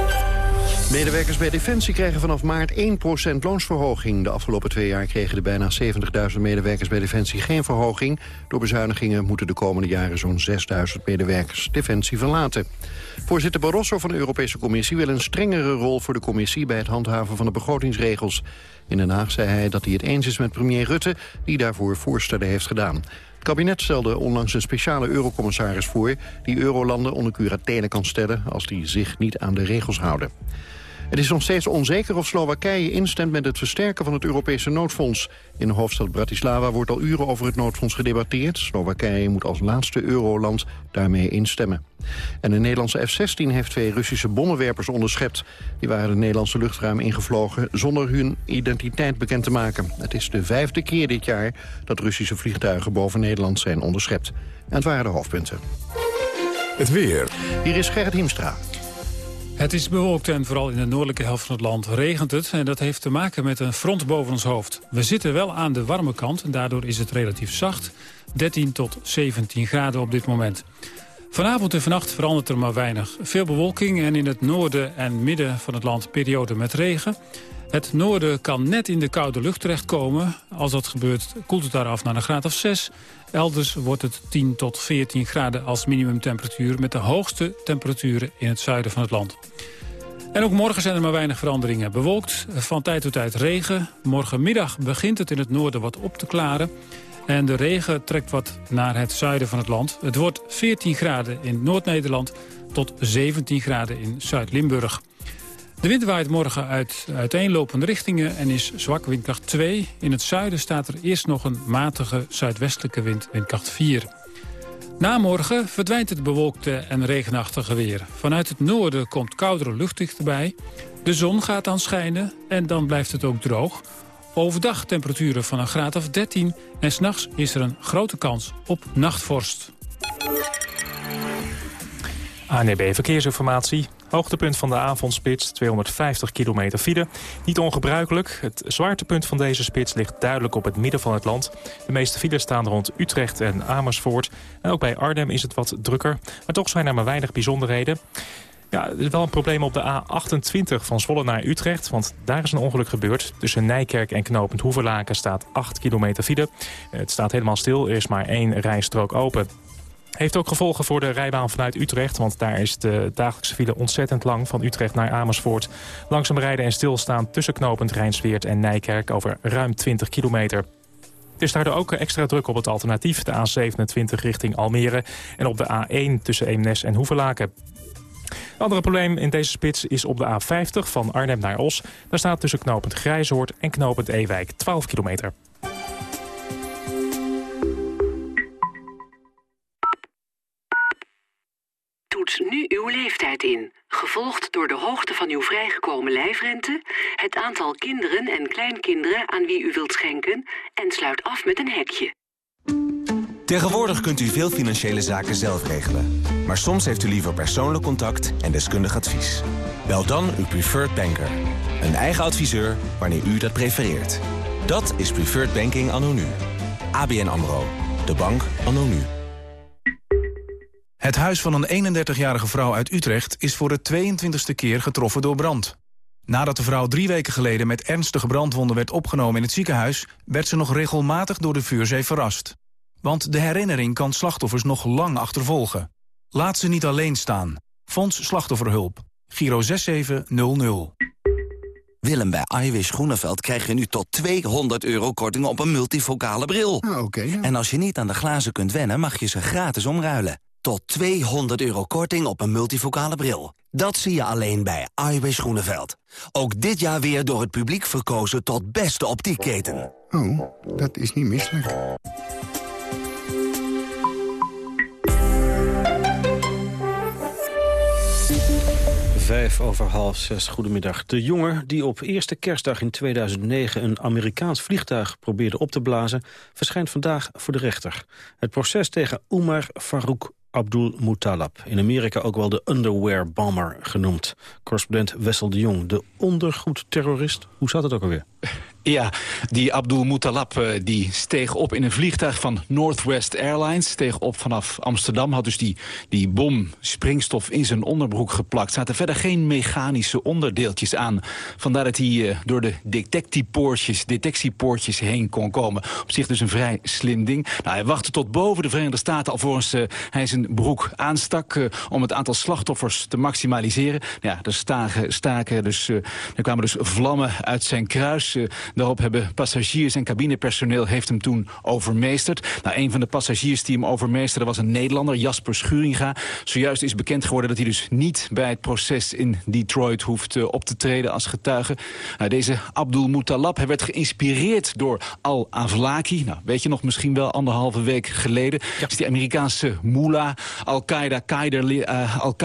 Medewerkers bij Defensie krijgen vanaf maart 1% loonsverhoging. De afgelopen twee jaar kregen de bijna 70.000 medewerkers bij Defensie geen verhoging. Door bezuinigingen moeten de komende jaren zo'n 6.000 medewerkers Defensie verlaten. Voorzitter Barroso van de Europese Commissie wil een strengere rol voor de Commissie bij het handhaven van de begrotingsregels. In Den Haag zei hij dat hij het eens is met premier Rutte, die daarvoor voorstellen heeft gedaan. Het kabinet stelde onlangs een speciale eurocommissaris voor... die eurolanden onder curatele kan stellen als die zich niet aan de regels houden. Het is nog steeds onzeker of Slowakije instemt met het versterken van het Europese noodfonds. In de hoofdstad Bratislava wordt al uren over het noodfonds gedebatteerd. Slowakije moet als laatste euroland daarmee instemmen. En de Nederlandse F-16 heeft twee Russische bommenwerpers onderschept. Die waren de Nederlandse luchtruim ingevlogen zonder hun identiteit bekend te maken. Het is de vijfde keer dit jaar dat Russische vliegtuigen boven Nederland zijn onderschept. En het waren de hoofdpunten. Het weer. Hier is Gerrit Hiemstra. Het is bewolkt en vooral in de noordelijke helft van het land regent het. En dat heeft te maken met een front boven ons hoofd. We zitten wel aan de warme kant en daardoor is het relatief zacht. 13 tot 17 graden op dit moment. Vanavond en vannacht verandert er maar weinig. Veel bewolking en in het noorden en midden van het land periode met regen. Het noorden kan net in de koude lucht terechtkomen. Als dat gebeurt koelt het daar af naar een graad of 6. Elders wordt het 10 tot 14 graden als minimumtemperatuur... met de hoogste temperaturen in het zuiden van het land. En ook morgen zijn er maar weinig veranderingen. Bewolkt, van tijd tot tijd regen. Morgenmiddag begint het in het noorden wat op te klaren. En de regen trekt wat naar het zuiden van het land. Het wordt 14 graden in Noord-Nederland tot 17 graden in Zuid-Limburg. De wind waait morgen uit uiteenlopende richtingen en is zwak windkracht 2. In het zuiden staat er eerst nog een matige zuidwestelijke wind, windkracht 4. Na morgen verdwijnt het bewolkte en regenachtige weer. Vanuit het noorden komt koudere lucht dichterbij. De zon gaat dan schijnen en dan blijft het ook droog. Overdag temperaturen van een graad of 13 en s'nachts is er een grote kans op nachtvorst. ANB Verkeersinformatie. Hoogtepunt van de avondspits, 250 kilometer file. Niet ongebruikelijk. Het zwaartepunt van deze spits ligt duidelijk op het midden van het land. De meeste files staan rond Utrecht en Amersfoort. En ook bij Arnhem is het wat drukker. Maar toch zijn er maar weinig bijzonderheden. Ja, er is wel een probleem op de A28 van Zwolle naar Utrecht. Want daar is een ongeluk gebeurd. Tussen Nijkerk en Knopend Hoeverlaken staat 8 kilometer file. Het staat helemaal stil. Er is maar één rijstrook open. Heeft ook gevolgen voor de rijbaan vanuit Utrecht. Want daar is de dagelijkse file ontzettend lang van Utrecht naar Amersfoort. Langzaam rijden en stilstaan tussen knopend Rijnsweert en Nijkerk over ruim 20 kilometer. Er is daardoor ook extra druk op het alternatief, de A27 richting Almere... en op de A1 tussen Eemnes en Hoevelaken. Het andere probleem in deze spits is op de A50 van Arnhem naar Os. Daar staat tussen knopend Grijzoord en knopend Ewijk 12 kilometer. Toets nu uw leeftijd in, gevolgd door de hoogte van uw vrijgekomen lijfrente, het aantal kinderen en kleinkinderen aan wie u wilt schenken en sluit af met een hekje. Tegenwoordig kunt u veel financiële zaken zelf regelen. Maar soms heeft u liever persoonlijk contact en deskundig advies. Bel dan uw preferred banker. Een eigen adviseur wanneer u dat prefereert. Dat is Preferred Banking anno nu. ABN AMRO. De bank anno nu. Het huis van een 31-jarige vrouw uit Utrecht is voor de 22e keer getroffen door brand. Nadat de vrouw drie weken geleden met ernstige brandwonden werd opgenomen in het ziekenhuis... werd ze nog regelmatig door de vuurzee verrast. Want de herinnering kan slachtoffers nog lang achtervolgen. Laat ze niet alleen staan. Fonds Slachtofferhulp. Giro 6700. Willem, bij Iwis Groeneveld krijg je nu tot 200 euro korting op een multifocale bril. Ah, oké. En als je niet aan de glazen kunt wennen, mag je ze gratis omruilen. Tot 200 euro korting op een multifocale bril. Dat zie je alleen bij Iwis Groeneveld. Ook dit jaar weer door het publiek verkozen tot beste optiekketen. Oh, dat is niet misselijk. Vijf over half zes, goedemiddag. De jongen die op eerste kerstdag in 2009 een Amerikaans vliegtuig probeerde op te blazen... verschijnt vandaag voor de rechter. Het proces tegen Umar Farouk Abdul Muttalab. In Amerika ook wel de underwear bomber genoemd. Correspondent Wessel de Jong, de ondergoedterrorist. Hoe zat het ook alweer? Ja, die Abdul Muttalab eh, die steeg op in een vliegtuig van Northwest Airlines. Steeg op vanaf Amsterdam, had dus die, die bom springstof in zijn onderbroek geplakt. Zaten verder geen mechanische onderdeeltjes aan. Vandaar dat hij uh, door de detectiepoortjes, detectiepoortjes heen kon komen. Op zich dus een vrij slim ding. Nou, hij wachtte tot boven de Verenigde Staten alvorens uh, hij zijn broek aanstak... om het aantal slachtoffers te maximaliseren. Ja, er staken, staken dus, er kwamen dus vlammen uit zijn kruis... Daarop hebben passagiers en cabinepersoneel heeft hem toen overmeesterd. Nou, een van de passagiers die hem overmeesterde was een Nederlander, Jasper Schuringa. Zojuist is bekend geworden dat hij dus niet bij het proces in Detroit hoeft uh, op te treden als getuige. Nou, deze Abdul Muttalab, hij werd geïnspireerd door Al-Awlaki. Nou, weet je nog, misschien wel anderhalve week geleden. Ja. is die Amerikaanse mullah, Al-Qaeda uh, Al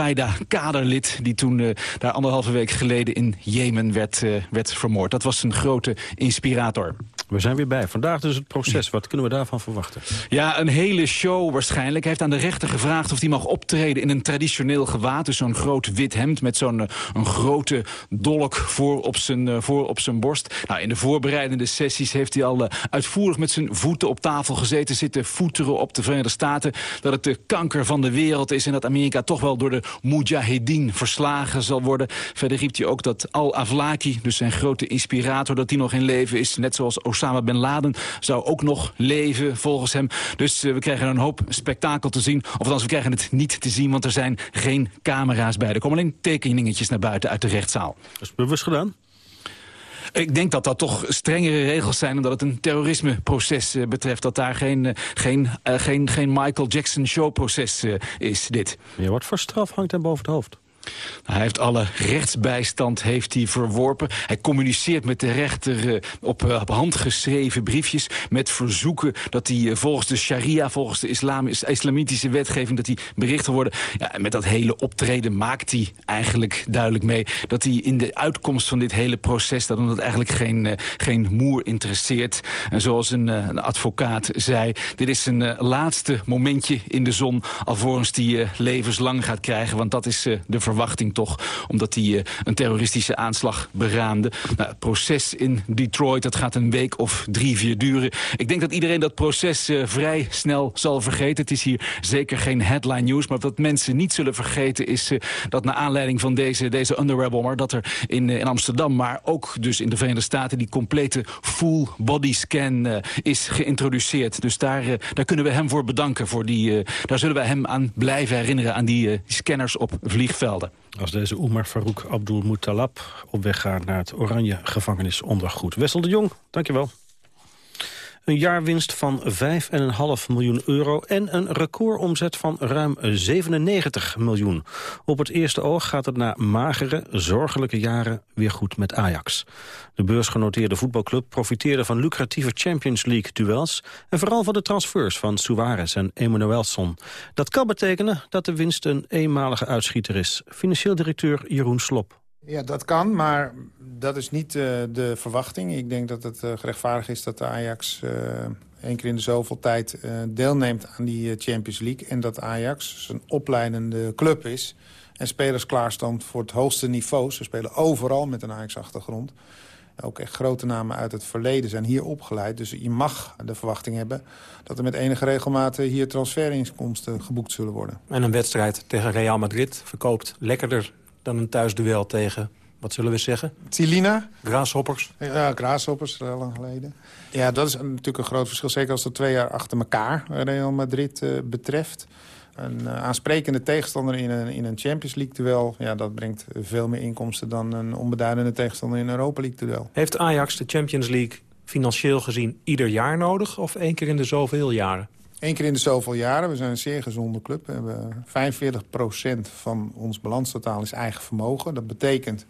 kaderlid... die toen uh, daar anderhalve week geleden in Jemen werd, werd vermoord. Dat was een grote inspirator. We zijn weer bij. Vandaag dus het proces. Wat kunnen we daarvan verwachten? Ja, een hele show waarschijnlijk. Hij heeft aan de rechter gevraagd of hij mag optreden in een traditioneel gewaad. Dus zo'n groot wit hemd met zo'n eh, een grote dolk voor op, zijn, uh, voor op zijn borst. Nou, in de voorbereidende sessies heeft hij al uh, uitvoerig met zijn voeten op tafel gezeten. Zitten voeteren op de Verenigde Staten. Dat het de kanker van de wereld is. En dat Amerika toch wel door de Mujahedin verslagen zal worden. Verder riep hij ook dat Al-Awlaki, dus zijn grote inspirator... dat hij nog in leven is, net zoals Osama Bin Laden zou ook nog leven volgens hem. Dus uh, we krijgen een hoop spektakel te zien. Of althans, we krijgen het niet te zien, want er zijn geen camera's bij. Er komen alleen tekeningetjes naar buiten uit de rechtszaal. Dat is bewust gedaan? Ik denk dat dat toch strengere regels zijn... omdat het een terrorismeproces uh, betreft. Dat daar geen, uh, geen, geen, geen Michael Jackson showproces is, dit. Ja, wat voor straf hangt hem boven het hoofd? Hij heeft alle rechtsbijstand heeft hij verworpen. Hij communiceert met de rechter uh, op, op handgeschreven briefjes... met verzoeken dat hij uh, volgens de sharia, volgens de islam, islamitische wetgeving... dat hij bericht worden. Ja, met dat hele optreden maakt hij eigenlijk duidelijk mee... dat hij in de uitkomst van dit hele proces... dat hem dat eigenlijk geen, geen moer interesseert. En zoals een, een advocaat zei... dit is een laatste momentje in de zon... alvorens hij levenslang gaat krijgen. Want dat is de verwachting verwachting toch, omdat hij uh, een terroristische aanslag beraamde. Nou, het proces in Detroit, dat gaat een week of drie, vier duren. Ik denk dat iedereen dat proces uh, vrij snel zal vergeten. Het is hier zeker geen headline news, maar wat mensen niet zullen vergeten is uh, dat naar aanleiding van deze, deze bomber, dat er in, in Amsterdam, maar ook dus in de Verenigde Staten, die complete full body scan is geïntroduceerd. Dus daar, daar kunnen we hem voor bedanken. Voor die, daar zullen we hem aan blijven herinneren, aan die scanners op vliegvelden. Als deze Oemar Farouk Abdul Muttalab op weg gaat naar het Oranje gevangenisondergoed. Wessel de Jong, dankjewel. Een jaarwinst van 5,5 miljoen euro en een recordomzet van ruim 97 miljoen. Op het eerste oog gaat het na magere, zorgelijke jaren weer goed met Ajax. De beursgenoteerde voetbalclub profiteerde van lucratieve Champions League-duels... en vooral van de transfers van Suarez en Emanuelson. Dat kan betekenen dat de winst een eenmalige uitschieter is. Financieel directeur Jeroen Slop. Ja, dat kan, maar dat is niet uh, de verwachting. Ik denk dat het uh, gerechtvaardigd is dat de Ajax uh, één keer in de zoveel tijd deelneemt aan die Champions League. En dat Ajax een opleidende club is en spelers klaarstond voor het hoogste niveau. Ze spelen overal met een Ajax-achtergrond. Ook echt grote namen uit het verleden zijn hier opgeleid. Dus je mag de verwachting hebben dat er met enige regelmaat hier transferinkomsten geboekt zullen worden. En een wedstrijd tegen Real Madrid verkoopt lekkerder dan een thuisduel tegen, wat zullen we zeggen? Tilina. Graashoppers. Ja, Graashoppers, heel lang geleden. Ja, dat is natuurlijk een groot verschil. Zeker als dat twee jaar achter elkaar Real Madrid uh, betreft. Een aansprekende tegenstander in een, in een Champions League-duel... Ja, dat brengt veel meer inkomsten dan een onbeduidende tegenstander in een Europa League-duel. Heeft Ajax de Champions League financieel gezien ieder jaar nodig... of één keer in de zoveel jaren? Eén keer in de zoveel jaren. We zijn een zeer gezonde club. We hebben 45% van ons balanstotaal is eigen vermogen. Dat betekent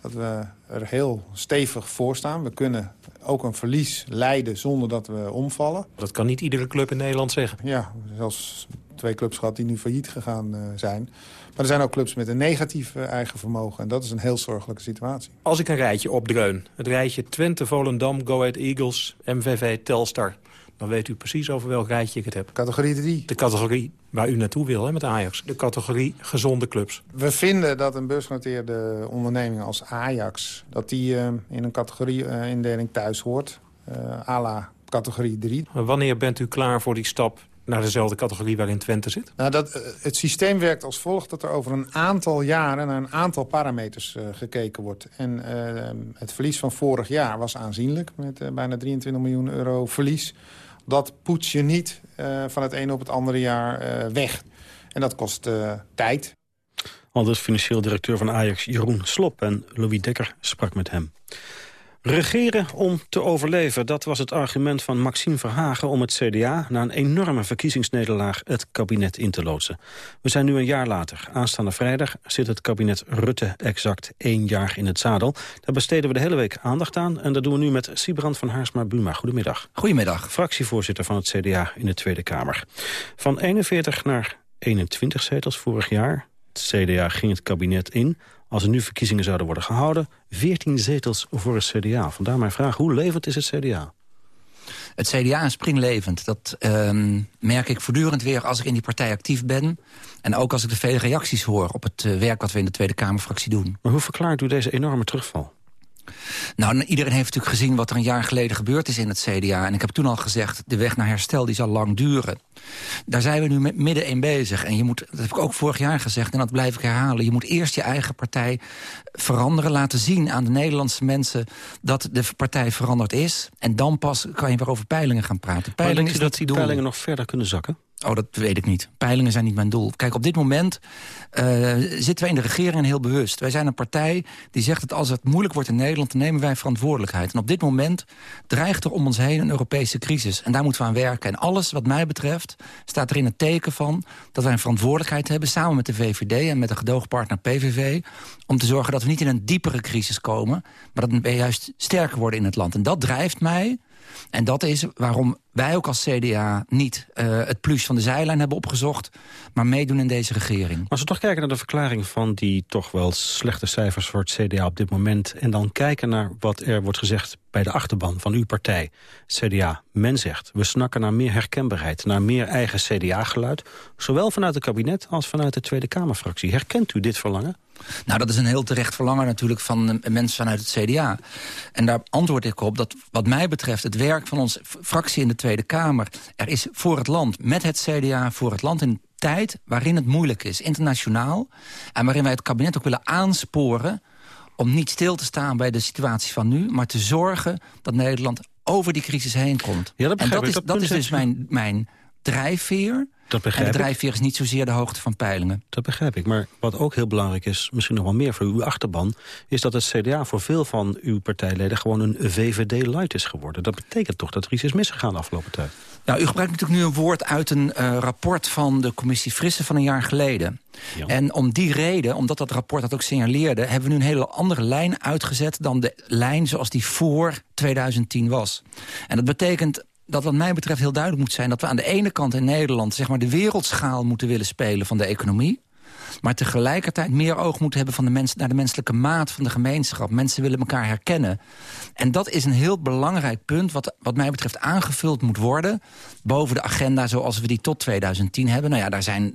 dat we er heel stevig voor staan. We kunnen ook een verlies leiden zonder dat we omvallen. Dat kan niet iedere club in Nederland zeggen. Ja, zelfs twee clubs gehad die nu failliet gegaan uh, zijn. Maar er zijn ook clubs met een negatief uh, eigen vermogen. En dat is een heel zorgelijke situatie. Als ik een rijtje opdreun. Het rijtje Twente, Volendam, Go Ahead Eagles, MVV, Telstar dan weet u precies over welk rijtje ik het heb. Categorie 3. De categorie waar u naartoe wil hè, met Ajax. De categorie gezonde clubs. We vinden dat een beursgenoteerde onderneming als Ajax... dat die uh, in een categorie-indeling thuis hoort. Uh, à la categorie 3. Wanneer bent u klaar voor die stap naar dezelfde categorie waarin Twente zit? Nou, dat, het systeem werkt als volgt dat er over een aantal jaren... naar een aantal parameters uh, gekeken wordt. En uh, het verlies van vorig jaar was aanzienlijk... met bijna 23 miljoen euro verlies dat poets je niet uh, van het ene op het andere jaar uh, weg. En dat kost uh, tijd. Al dus financieel directeur van Ajax Jeroen Slop en Louis Dekker sprak met hem. Regeren om te overleven, dat was het argument van Maxime Verhagen om het CDA na een enorme verkiezingsnederlaag het kabinet in te loodsen. We zijn nu een jaar later. Aanstaande vrijdag zit het kabinet Rutte exact één jaar in het zadel. Daar besteden we de hele week aandacht aan en dat doen we nu met Sibrand van Haarsma-Buma. Goedemiddag. Goedemiddag. Fractievoorzitter van het CDA in de Tweede Kamer. Van 41 naar 21 zetels vorig jaar. Het CDA ging het kabinet in als er nu verkiezingen zouden worden gehouden... 14 zetels voor het CDA. Vandaar mijn vraag, hoe levend is het CDA? Het CDA is springlevend. Dat uh, merk ik voortdurend weer als ik in die partij actief ben. En ook als ik de vele reacties hoor op het uh, werk wat we in de Tweede Kamerfractie doen. Maar hoe verklaart u deze enorme terugval? Nou, iedereen heeft natuurlijk gezien wat er een jaar geleden gebeurd is in het CDA. En ik heb toen al gezegd, de weg naar herstel die zal lang duren. Daar zijn we nu midden in bezig. En je moet, dat heb ik ook vorig jaar gezegd en dat blijf ik herhalen... je moet eerst je eigen partij veranderen, laten zien aan de Nederlandse mensen... dat de partij veranderd is. En dan pas kan je weer over peilingen gaan praten. Peilingen maar denk je dat die peilingen nog verder kunnen zakken? Oh, dat weet ik niet. Peilingen zijn niet mijn doel. Kijk, op dit moment uh, zitten wij in de regering heel bewust. Wij zijn een partij die zegt dat als het moeilijk wordt in Nederland... dan nemen wij verantwoordelijkheid. En op dit moment dreigt er om ons heen een Europese crisis. En daar moeten we aan werken. En alles wat mij betreft staat er in het teken van... dat wij een verantwoordelijkheid hebben samen met de VVD... en met de gedoogpartner PVV... om te zorgen dat we niet in een diepere crisis komen... maar dat we juist sterker worden in het land. En dat drijft mij... En dat is waarom wij ook als CDA niet uh, het plus van de zijlijn hebben opgezocht... maar meedoen in deze regering. als we toch kijken naar de verklaring van die toch wel slechte cijfers... voor het CDA op dit moment... en dan kijken naar wat er wordt gezegd bij de achterban van uw partij, CDA. Men zegt, we snakken naar meer herkenbaarheid, naar meer eigen CDA-geluid... zowel vanuit het kabinet als vanuit de Tweede Kamerfractie. Herkent u dit verlangen? Nou, dat is een heel terecht verlangen natuurlijk van mensen vanuit het CDA. En daar antwoord ik op dat wat mij betreft het werk van onze fractie in de Tweede Kamer... er is voor het land, met het CDA, voor het land in een tijd waarin het moeilijk is, internationaal. En waarin wij het kabinet ook willen aansporen om niet stil te staan bij de situatie van nu... maar te zorgen dat Nederland over die crisis heen komt. Ja, dat en dat ik. is, dat, dat is dus mijn, mijn drijfveer. Dat begrijp en de drijfveer is niet zozeer de hoogte van peilingen. Dat begrijp ik. Maar wat ook heel belangrijk is, misschien nog wel meer voor uw achterban... is dat het CDA voor veel van uw partijleden gewoon een VVD-light is geworden. Dat betekent toch dat er iets is misgegaan de afgelopen tijd? Nou, u gebruikt natuurlijk nu een woord uit een uh, rapport van de commissie Frisse van een jaar geleden. Ja. En om die reden, omdat dat rapport dat ook signaleerde... hebben we nu een hele andere lijn uitgezet dan de lijn zoals die voor 2010 was. En dat betekent dat wat mij betreft heel duidelijk moet zijn... dat we aan de ene kant in Nederland zeg maar, de wereldschaal moeten willen spelen van de economie maar tegelijkertijd meer oog moeten hebben van de mens, naar de menselijke maat van de gemeenschap. Mensen willen elkaar herkennen. En dat is een heel belangrijk punt wat, wat mij betreft aangevuld moet worden... boven de agenda zoals we die tot 2010 hebben. Nou ja, daar zijn,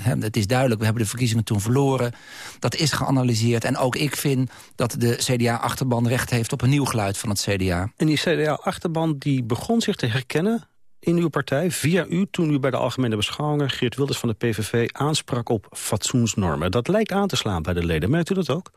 het is duidelijk, we hebben de verkiezingen toen verloren. Dat is geanalyseerd. En ook ik vind dat de CDA-achterban recht heeft op een nieuw geluid van het CDA. En die CDA-achterban die begon zich te herkennen in uw partij, via u, toen u bij de Algemene Beschouwingen... Geert Wilders van de PVV aansprak op fatsoensnormen. Dat lijkt aan te slaan bij de leden. Merkt u dat ook?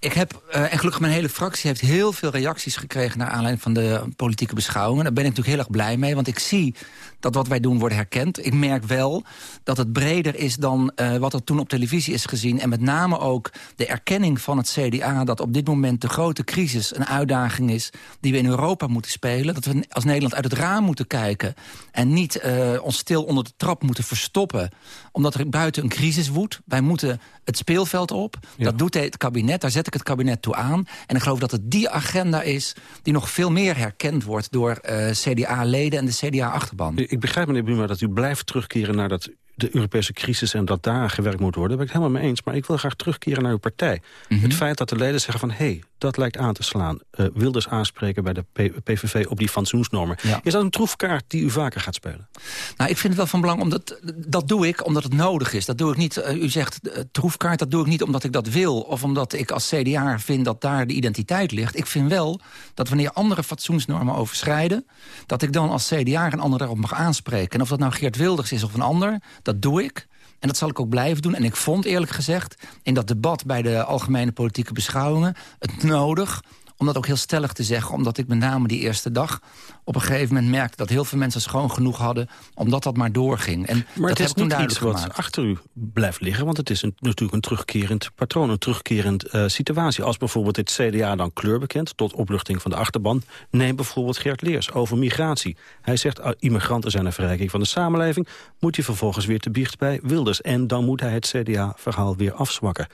Ik heb, uh, en gelukkig mijn hele fractie heeft heel veel reacties gekregen... naar aanleiding van de politieke beschouwingen. Daar ben ik natuurlijk heel erg blij mee, want ik zie dat wat wij doen wordt herkend. Ik merk wel dat het breder is dan uh, wat er toen op televisie is gezien. En met name ook de erkenning van het CDA... dat op dit moment de grote crisis een uitdaging is... die we in Europa moeten spelen. Dat we als Nederland uit het raam moeten kijken... en niet uh, ons stil onder de trap moeten verstoppen. Omdat er buiten een crisis woedt. Wij moeten het speelveld op. Ja. Dat doet het kabinet, daar zet ik het kabinet toe aan. En ik geloof dat het die agenda is... die nog veel meer herkend wordt door uh, CDA-leden en de CDA-achterban ik begrijp, meneer Buma, dat u blijft terugkeren naar dat de Europese crisis en dat daar gewerkt moet worden. Daar ben ik het helemaal mee eens. Maar ik wil graag terugkeren naar uw partij. Mm -hmm. Het feit dat de leden zeggen van... hé, hey, dat lijkt aan te slaan. Uh, Wilders aanspreken bij de P PVV op die fatsoensnormen. Ja. Is dat een troefkaart die u vaker gaat spelen? Nou, ik vind het wel van belang, omdat dat doe ik omdat het nodig is. Dat doe ik niet, uh, u zegt uh, troefkaart, dat doe ik niet omdat ik dat wil... of omdat ik als CDA vind dat daar de identiteit ligt. Ik vind wel dat wanneer andere fatsoensnormen overschrijden... dat ik dan als CDA een ander daarop mag aanspreken. En of dat nou Geert Wilders is of een ander, dat doe ik... En dat zal ik ook blijven doen. En ik vond eerlijk gezegd in dat debat bij de algemene politieke beschouwingen... het nodig om dat ook heel stellig te zeggen. Omdat ik met name die eerste dag op een gegeven moment merkte... dat heel veel mensen schoon genoeg hadden, omdat dat maar doorging. En maar dat het is niet iets wat gemaakt. achter u blijft liggen... want het is een, natuurlijk een terugkerend patroon, een terugkerend uh, situatie. Als bijvoorbeeld het CDA dan kleur bekent, tot opluchting van de achterban... neem bijvoorbeeld Gert Leers over migratie. Hij zegt, uh, immigranten zijn een verrijking van de samenleving... moet hij vervolgens weer te biecht bij Wilders. En dan moet hij het CDA-verhaal weer afzwakken.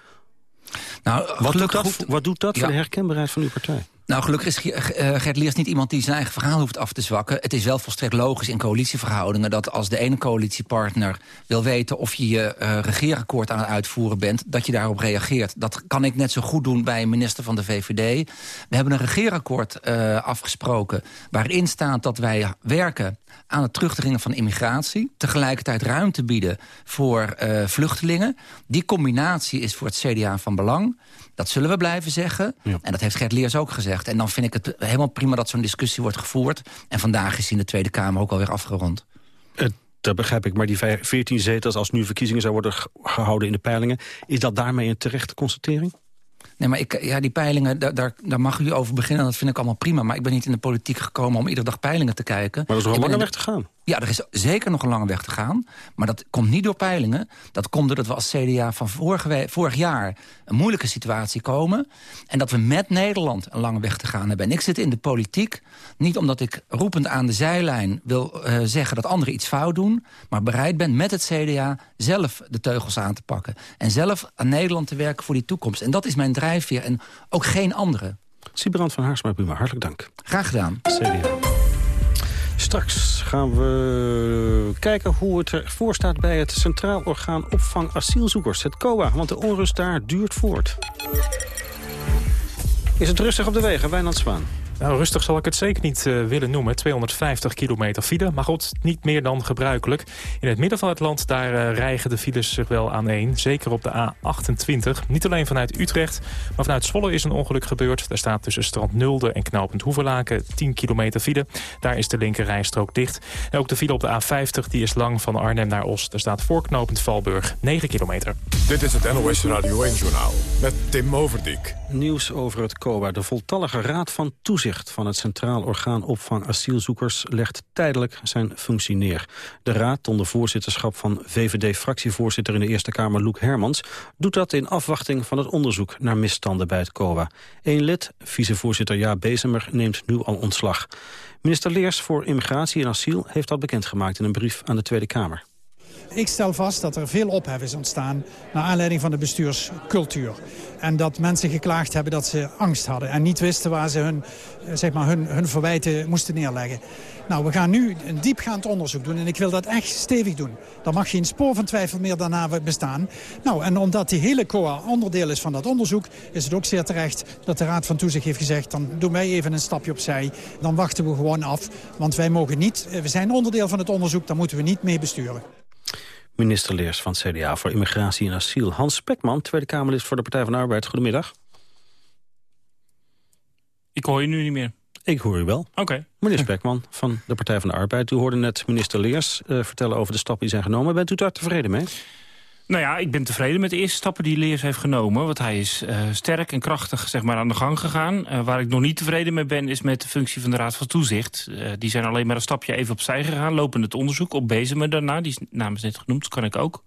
Nou, wat, doet dat, wat doet dat Ja. voor de herkenbaarheid van uw partij? Nou, gelukkig is eh, Gert Leers niet iemand die zijn eigen verhaal hoeft af te zwakken. Het is wel volstrekt logisch in coalitieverhoudingen... dat als de ene coalitiepartner wil weten of je je eh, regeerakkoord aan het uitvoeren bent... dat je daarop reageert. Dat kan ik net zo goed doen bij een minister van de VVD. We hebben een regeerakkoord eh, afgesproken waarin staat dat wij werken aan het terugdringen van immigratie. Tegelijkertijd ruimte bieden voor vluchtelingen. Die combinatie is voor het CDA van belang. Dat zullen we blijven zeggen. En dat heeft Gert Leers ook gezegd. En dan vind ik het helemaal prima dat zo'n discussie wordt gevoerd. En vandaag is in de Tweede Kamer ook alweer afgerond. Eh, dat begrijp ik, maar die vijf- 14 zetels... als nu verkiezingen zou worden ge- gehouden in de peilingen... is dat daarmee een terechte constatering? Nee, maar ik, ja, die peilingen, daar, daar, daar mag u over beginnen. Dat vind ik allemaal prima. Maar ik ben niet in de politiek gekomen om iedere dag peilingen te kijken. Maar dat is nog een lange weg te gaan. Ja, er is zeker nog een lange weg te gaan. Maar dat komt niet door peilingen. Dat komt doordat we als CDA van vorige vorig jaar een moeilijke situatie komen. En dat we met Nederland een lange weg te gaan hebben. En ik zit in de politiek niet omdat ik roepend aan de zijlijn wil eh, zeggen dat anderen iets fout doen. Maar bereid ben met het CDA zelf de teugels aan te pakken. En zelf aan Nederland te werken voor die toekomst. En dat is mijn drijfveer en ook geen andere. Sibrand van Haarsma Buma, hartelijk dank. Graag gedaan. CDA. Straks gaan we kijken hoe het ervoor staat bij het Centraal Orgaan Opvang Asielzoekers, het COA. Want de onrust daar duurt voort. Is het rustig op de wegen, Wijnand Zwaan? Nou, rustig zal ik het zeker niet eh, willen noemen. 250 kilometer file, maar goed, niet meer dan gebruikelijk. In het midden van het land, daar eh, rijgen de files zich wel aan één. Zeker op de A28. Niet alleen vanuit Utrecht, maar vanuit Zwolle is een ongeluk gebeurd. Daar staat tussen Strand Nulde en Knoopend Hoeverlaken 10 kilometer file. Daar is de linker rijstrook dicht. En ook de file op de A50, die is lang van Arnhem naar Os. Daar staat voor Knopend Valburg 9 kilometer. Dit is het NOS Radio 1-journaal met Tim Overdijk. Nieuws over het COA. De voltallige Raad van Toezicht van het Centraal Orgaan Opvang Asielzoekers legt tijdelijk zijn functie neer. De Raad, onder voorzitterschap van VVD-fractievoorzitter in de Eerste Kamer Loek Hermans, doet dat in afwachting van het onderzoek naar misstanden bij het COA. Eén lid, vicevoorzitter Jaap Bezemer, neemt nu al ontslag. Minister Leers voor Immigratie en Asiel heeft dat bekendgemaakt in een brief aan de Tweede Kamer. Ik stel vast dat er veel ophef is ontstaan naar aanleiding van de bestuurscultuur. En dat mensen geklaagd hebben dat ze angst hadden en niet wisten waar ze hun, eh, zeg maar hun, hun verwijten moesten neerleggen. Nou, we gaan nu een diepgaand onderzoek doen en ik wil dat echt stevig doen. Daar mag geen spoor van twijfel meer daarna bestaan. Nou, en omdat die hele COA onderdeel is van dat onderzoek... is het ook zeer terecht dat de Raad van Toezicht heeft gezegd... dan doen wij even een stapje opzij, dan wachten we gewoon af. Want wij mogen niet, eh, we zijn onderdeel van het onderzoek, daar moeten we niet mee besturen. Minister Leers van het CDA voor Immigratie en Asiel. Hans Spekman, Tweede Kamerlid voor de Partij van de Arbeid. Goedemiddag. Ik hoor je nu niet meer. Ik hoor u wel. Oké. Meneer Spekman van de Partij van de Arbeid. U hoorde net minister Leers eh, vertellen over de stappen die zijn genomen. Bent u daar tevreden mee? Nou ja, ik ben tevreden met de eerste stappen die Leers heeft genomen. Want hij is uh, sterk en krachtig zeg maar, aan de gang gegaan. Uh, waar ik nog niet tevreden mee ben, is met de functie van de Raad van Toezicht. Uh, die zijn alleen maar een stapje even opzij gegaan. Lopen het onderzoek op Bezemen daarna. Die is namens net genoemd, kan ik ook.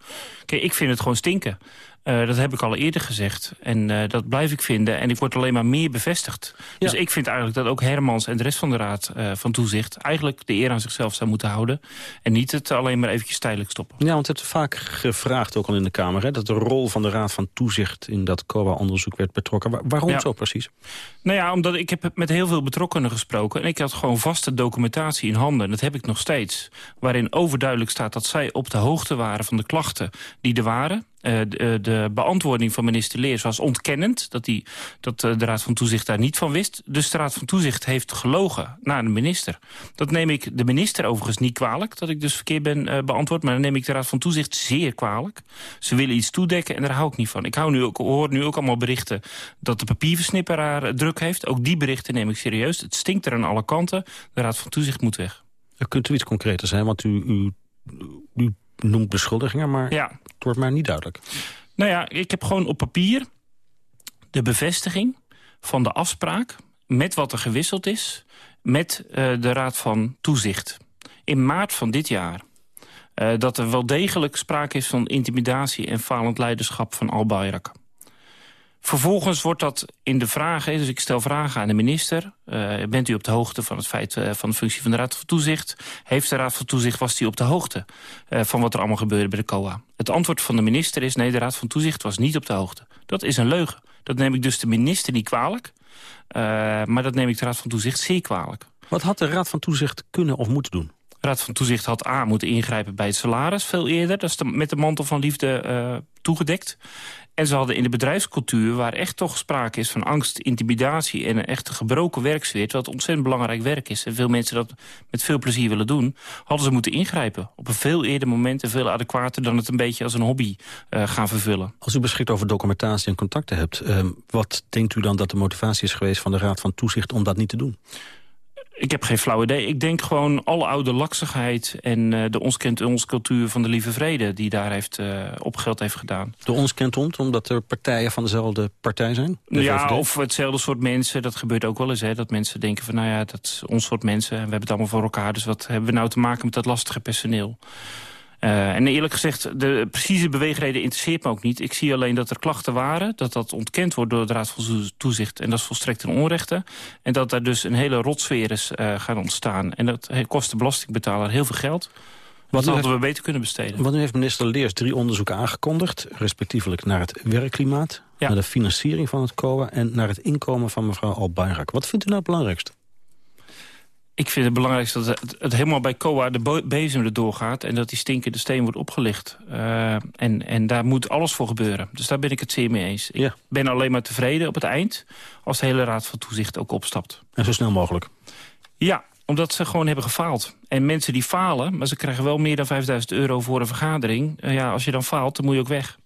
Kijk, ik vind het gewoon stinken. Uh, dat heb ik al eerder gezegd. En uh, dat blijf ik vinden. En ik word alleen maar meer bevestigd. Ja. Dus ik vind eigenlijk dat ook Hermans en de rest van de Raad uh, van Toezicht... eigenlijk de eer aan zichzelf zou moeten houden. En niet het alleen maar eventjes tijdelijk stoppen. Ja, want het hebt vaak gevraagd, ook al in de Kamer... Hè, dat de rol van de Raad van Toezicht in dat COA-onderzoek werd betrokken. Waar, waarom ja. zo precies? Nou ja, omdat ik heb met heel veel betrokkenen gesproken... en ik had gewoon vaste documentatie in handen. En dat heb ik nog steeds. Waarin overduidelijk staat dat zij op de hoogte waren van de klachten die er waren... Uh, de, de, beantwoording van minister Leers was ontkennend. Dat, die, dat uh, de Raad van Toezicht daar niet van wist. Dus de Raad van Toezicht heeft gelogen naar de minister. Dat neem ik de minister overigens niet kwalijk. Dat ik dus verkeerd ben beantwoord. Maar dan neem ik de Raad van Toezicht zeer kwalijk. Ze willen iets toedekken en daar hou ik niet van. Ik hou nu ook, hoor nu ook allemaal berichten dat de papierversnipperaar druk heeft. Ook die berichten neem ik serieus. Het stinkt er aan alle kanten. De Raad van Toezicht moet weg. Kunt u iets concreter zijn? Want u, u, u noemt beschuldigingen, maar ja. het wordt maar niet duidelijk. Nou ja, ik heb gewoon op papier de bevestiging van de afspraak... met wat er gewisseld is met uh, de Raad van Toezicht. In maart van dit jaar. Uh, dat er wel degelijk sprake is van intimidatie en falend leiderschap van Al-Bayrak. Vervolgens wordt dat in de vragen, dus ik stel vragen aan de minister... Uh, bent u op de hoogte van het feit uh, van de functie van de Raad van Toezicht? Heeft de Raad van Toezicht, was die op de hoogte uh, van wat er allemaal gebeurde bij de COA? Het antwoord van de minister is, nee, de Raad van Toezicht was niet op de hoogte. Dat is een leugen. Dat neem ik dus de minister niet kwalijk, maar dat neem ik de Raad van Toezicht zeer kwalijk. Wat had de Raad van Toezicht kunnen of moeten doen? Raad van Toezicht had A moeten ingrijpen bij het salaris veel eerder. Dat is met de mantel van liefde uh, toegedekt. En ze hadden in de bedrijfscultuur, waar echt toch sprake is van angst, intimidatie en een echte gebroken werksfeer, wat ontzettend belangrijk werk is en veel mensen dat met veel plezier willen doen, hadden ze moeten ingrijpen. Op een veel eerder moment en veel adequater dan het een beetje als een hobby uh, gaan vervullen. Als u beschikt over documentatie en contacten hebt, uh, wat denkt u dan dat de motivatie is geweest van de Raad van Toezicht om dat niet te doen? Ik heb geen flauw idee. Ik denk gewoon alle oude laksigheid en uh, de ons kent ons cultuur van de lieve vrede... die daar heeft, uh, op geld heeft gedaan. De ons kent ons, omdat er partijen van dezelfde partij zijn? De ja, VVD? of hetzelfde soort mensen. Dat gebeurt ook wel eens. Hè, dat mensen denken van, nou ja, dat is ons soort mensen. En we hebben het allemaal voor elkaar. Dus wat hebben we nou te maken met dat lastige personeel? Uh, en eerlijk gezegd, de precieze beweegreden interesseert me ook niet. Ik zie alleen dat er klachten waren, dat dat ontkend wordt door de Raad van Toezicht. En dat is volstrekt een onrechte. En dat daar dus een hele rotsfeer is uh, gaan ontstaan. En dat kost de belastingbetaler heel veel geld. Wat hadden heeft, we beter kunnen besteden. Want nu heeft minister Leers drie onderzoeken aangekondigd... respectievelijk naar het werkklimaat, ja. naar de financiering van het COA... en naar het inkomen van mevrouw Al-Bayrak. Wat vindt u nou het belangrijkste? Ik vind het belangrijkste dat het, het helemaal bij COA de bezem erdoor gaat... en dat die stinkende steen wordt opgelicht. Uh, en, en daar moet alles voor gebeuren. Dus daar ben ik het zeer mee eens. Ja. Ik ben alleen maar tevreden op het eind... als de hele Raad van Toezicht ook opstapt. En zo snel mogelijk? Ja, omdat ze gewoon hebben gefaald. En mensen die falen, maar ze krijgen wel meer dan 5000 euro voor een vergadering... Uh, ja, als je dan faalt, dan moet je ook weg.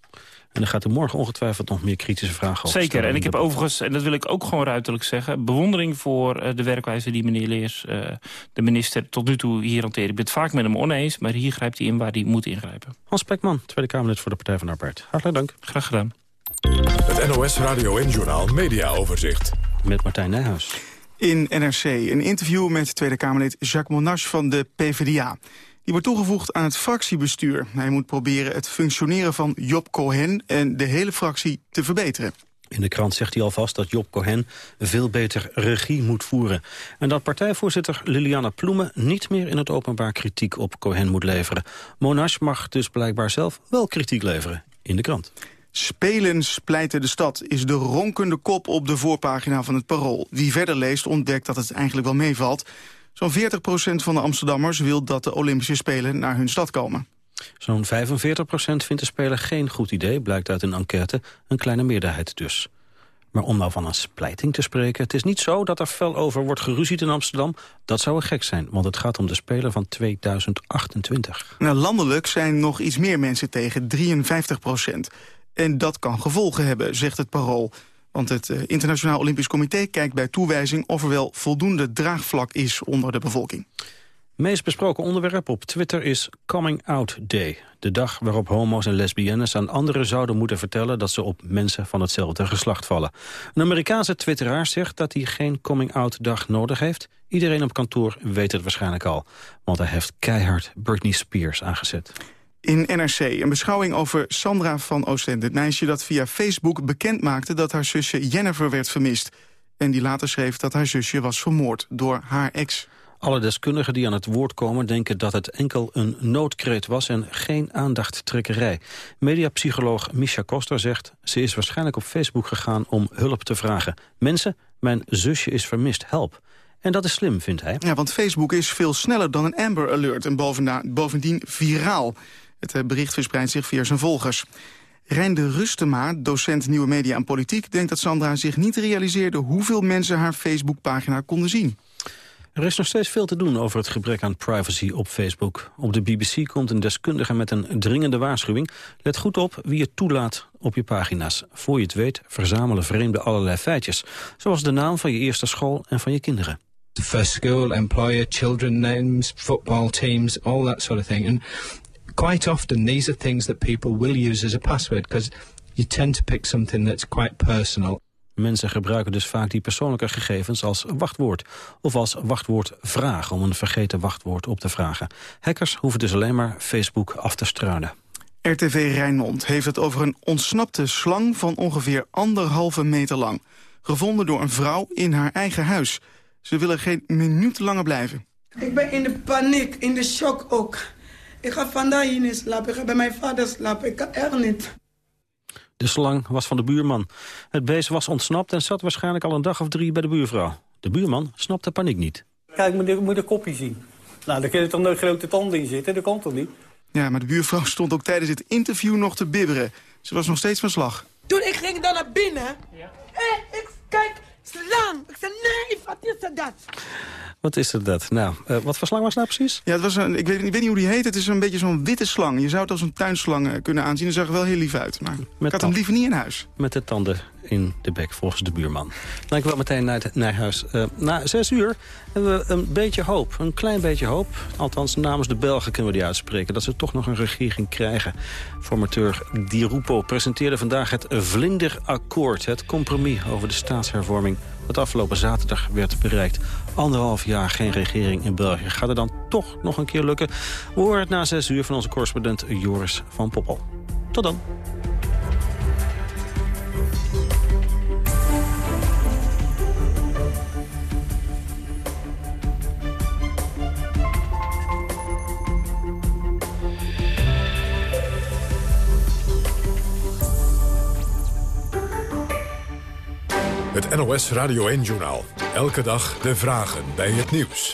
En dan gaat er morgen ongetwijfeld nog meer kritische vragen over Zeker, en ik heb overigens, en dat wil ik ook gewoon ruiterlijk zeggen... bewondering voor uh, de werkwijze die meneer Leers, uh, de minister, tot nu toe hier hanteert. Ik ben het vaak met hem oneens, maar hier grijpt hij in waar hij moet ingrijpen. Hans Spekman, Tweede Kamerlid voor de Partij van de Arbeid. Hartelijk dank. Graag gedaan. Het NOS Radio en Journaal Media Overzicht. Met Martijn Nijhuis. In NRC een interview met Tweede Kamerlid Jacques Monash van de PvdA. Die wordt toegevoegd aan het fractiebestuur. Hij moet proberen het functioneren van Job Cohen en de hele fractie te verbeteren. In de krant zegt hij alvast dat Job Cohen veel beter regie moet voeren. En dat partijvoorzitter Liliana Ploemen niet meer in het openbaar kritiek op Cohen moet leveren. Monash mag dus blijkbaar zelf wel kritiek leveren in de krant. Spelens pleiten de stad is de ronkende kop op de voorpagina van het Parool. Wie verder leest ontdekt dat het eigenlijk wel meevalt. Zo'n 40% van de Amsterdammers wil dat de Olympische Spelen naar hun stad komen. Zo'n 45% vindt de Spelen geen goed idee, blijkt uit een enquête. Een kleine meerderheid dus. Maar om nou van een splijting te spreken... het is niet zo dat er fel over wordt geruzied in Amsterdam. Dat zou een gek zijn, want het gaat om de Spelen van 2028. Nou, landelijk zijn nog iets meer mensen tegen, 53% En dat kan gevolgen hebben, zegt het Parool. Want het uh, Internationaal Olympisch Comité kijkt bij toewijzing... of er wel voldoende draagvlak is onder de bevolking. Meest besproken onderwerp op Twitter is Coming Out Day. De dag waarop homo's en lesbiennes aan anderen zouden moeten vertellen... dat ze op mensen van hetzelfde geslacht vallen. Een Amerikaanse twitteraar zegt dat hij geen Coming Out dag nodig heeft. Iedereen op kantoor weet het waarschijnlijk al. Want hij heeft keihard Britney Spears aangezet. In NRC een beschouwing over Sandra van Oostende. Het meisje dat via Facebook bekend maakte dat haar zusje Jennifer werd vermist. En die later schreef dat haar zusje was vermoord door haar ex. Alle deskundigen die aan het woord komen denken dat het enkel een noodkreet was en geen aandachttrekkerij. Mediapsycholoog Misha Koster zegt, ze is waarschijnlijk op Facebook gegaan om hulp te vragen. Mensen, mijn zusje is vermist, help. En dat is slim, vindt hij. Ja, want Facebook is veel sneller dan een Amber Alert en bovendien viraal. Het eh, bericht verspreidt zich via zijn volgers. Rijn Rustema, docent Nieuwe Media en Politiek... denkt dat Sandra zich niet realiseerde hoeveel mensen haar Facebookpagina konden zien. Er is nog steeds veel te doen over het gebrek aan privacy op Facebook. Op de BBC komt een deskundige met een dringende waarschuwing. Let goed op wie je toelaat op je pagina's. Voor je het weet verzamelen vreemden allerlei feitjes. Zoals de naam van je eerste school en van je kinderen. The first school, employer, children names, football teams, all that sort of thing. And quite often these are things that people will use as a password... because you tend to pick something that's quite personal. Mensen gebruiken dus vaak die persoonlijke gegevens als wachtwoord. Of als wachtwoordvraag om een vergeten wachtwoord op te vragen. Hackers hoeven dus alleen maar Facebook af te struinen. RTV Rijnmond heeft het over een ontsnapte slang van ongeveer anderhalve meter lang. Gevonden door een vrouw in haar eigen huis. Ze willen geen minuut langer blijven. Ik ben in de paniek, in de shock ook. Ik ga vandaag hier niet slapen, ik ga bij mijn vader slapen. Ik kan er niet. De slang was van de buurman. Het beest was ontsnapt en zat waarschijnlijk al een dag of drie bij de buurvrouw. De buurman snapte paniek niet. Kijk, moet de, moet de kopje zien. Nou, daar kunnen toch nooit grote tanden in zitten, dat kan toch niet? Ja, maar de buurvrouw stond ook tijdens het interview nog te bibberen. Ze was nog steeds van slag. Toen ik ging dan naar binnen, ja. Eh, ik kijk, slang. Ik zei, nee, wat is dat? Wat is het dat? Nou, uh, wat voor slang was het nou precies? Ja, het was een, ik, weet, ik weet niet hoe die heet. Het is een beetje zo'n witte slang. Je zou het als een tuinslang uh, kunnen aanzien. Dat zag er wel heel lief uit. Maar Met ik had hem liever niet in huis. Met de tanden in de bek, volgens de buurman. Dan ik wel meteen naar, naar huis. Uh, na zes uur hebben we een beetje hoop. Een klein beetje hoop. Althans, namens de Belgen kunnen we die uitspreken. Dat ze toch nog een regering krijgen. Formateur Di Rupo presenteerde vandaag het Vlinderakkoord. Het compromis over de staatshervorming dat afgelopen zaterdag werd bereikt. Anderhalf jaar geen regering in België. Gaat er dan toch nog een keer lukken? We horen het na zes uur van onze correspondent Joris van Poppel. Tot dan. Het NOS Radio 1-journaal. Elke dag de vragen bij het nieuws.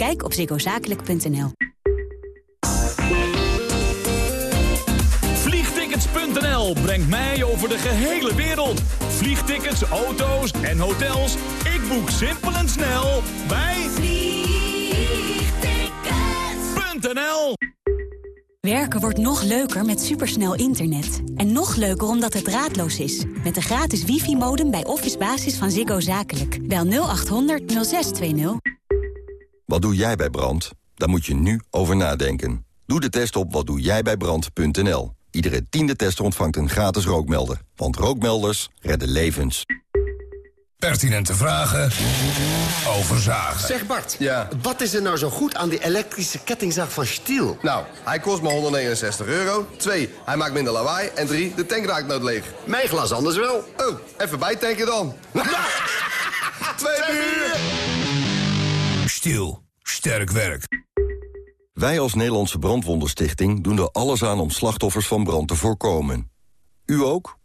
Kijk op ziggozakelijk.nl. Vliegtickets.nl brengt mij over de gehele wereld. Vliegtickets, auto's en hotels. Ik boek simpel en snel bij... Vliegtickets.nl Werken wordt nog leuker met supersnel internet. En nog leuker omdat het draadloos is. Met de gratis wifi-modem bij Office Basis van Ziggo Zakelijk. Bel 0800 0620. Wat doe jij bij brand? Daar moet je nu over nadenken. Doe de test op watdoejijbijbrand.nl. Iedere tiende tester ontvangt een gratis rookmelder. Want rookmelders redden levens. Pertinente vragen over zagen. Zeg Bart, ja. wat is er nou zo goed aan die elektrische kettingzaag van Stiel? Nou, hij kost maar 169 euro. Twee, hij maakt minder lawaai. En drie, de tank raakt nooit leeg. Mijn glas anders wel. Oh, even bijtanken dan. Twee uur! Stiel, sterk werk. Wij als Nederlandse Brandwondenstichting doen er alles aan om slachtoffers van brand te voorkomen. U ook?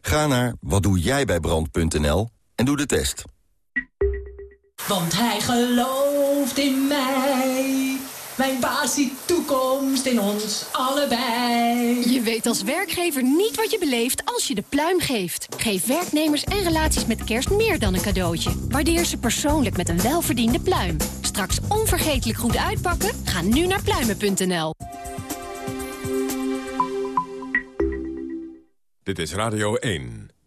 Ga naar watdoejijbijbrand.nl en doe de test. Want hij gelooft in mij. Mijn baas ziet toekomst in ons allebei. Je weet als werkgever niet wat je beleeft als je de pluim geeft. Geef werknemers en relaties met kerst meer dan een cadeautje. Waardeer ze persoonlijk met een welverdiende pluim. Straks onvergetelijk goed uitpakken? Ga nu naar pluimen.nl. Dit is Radio 1.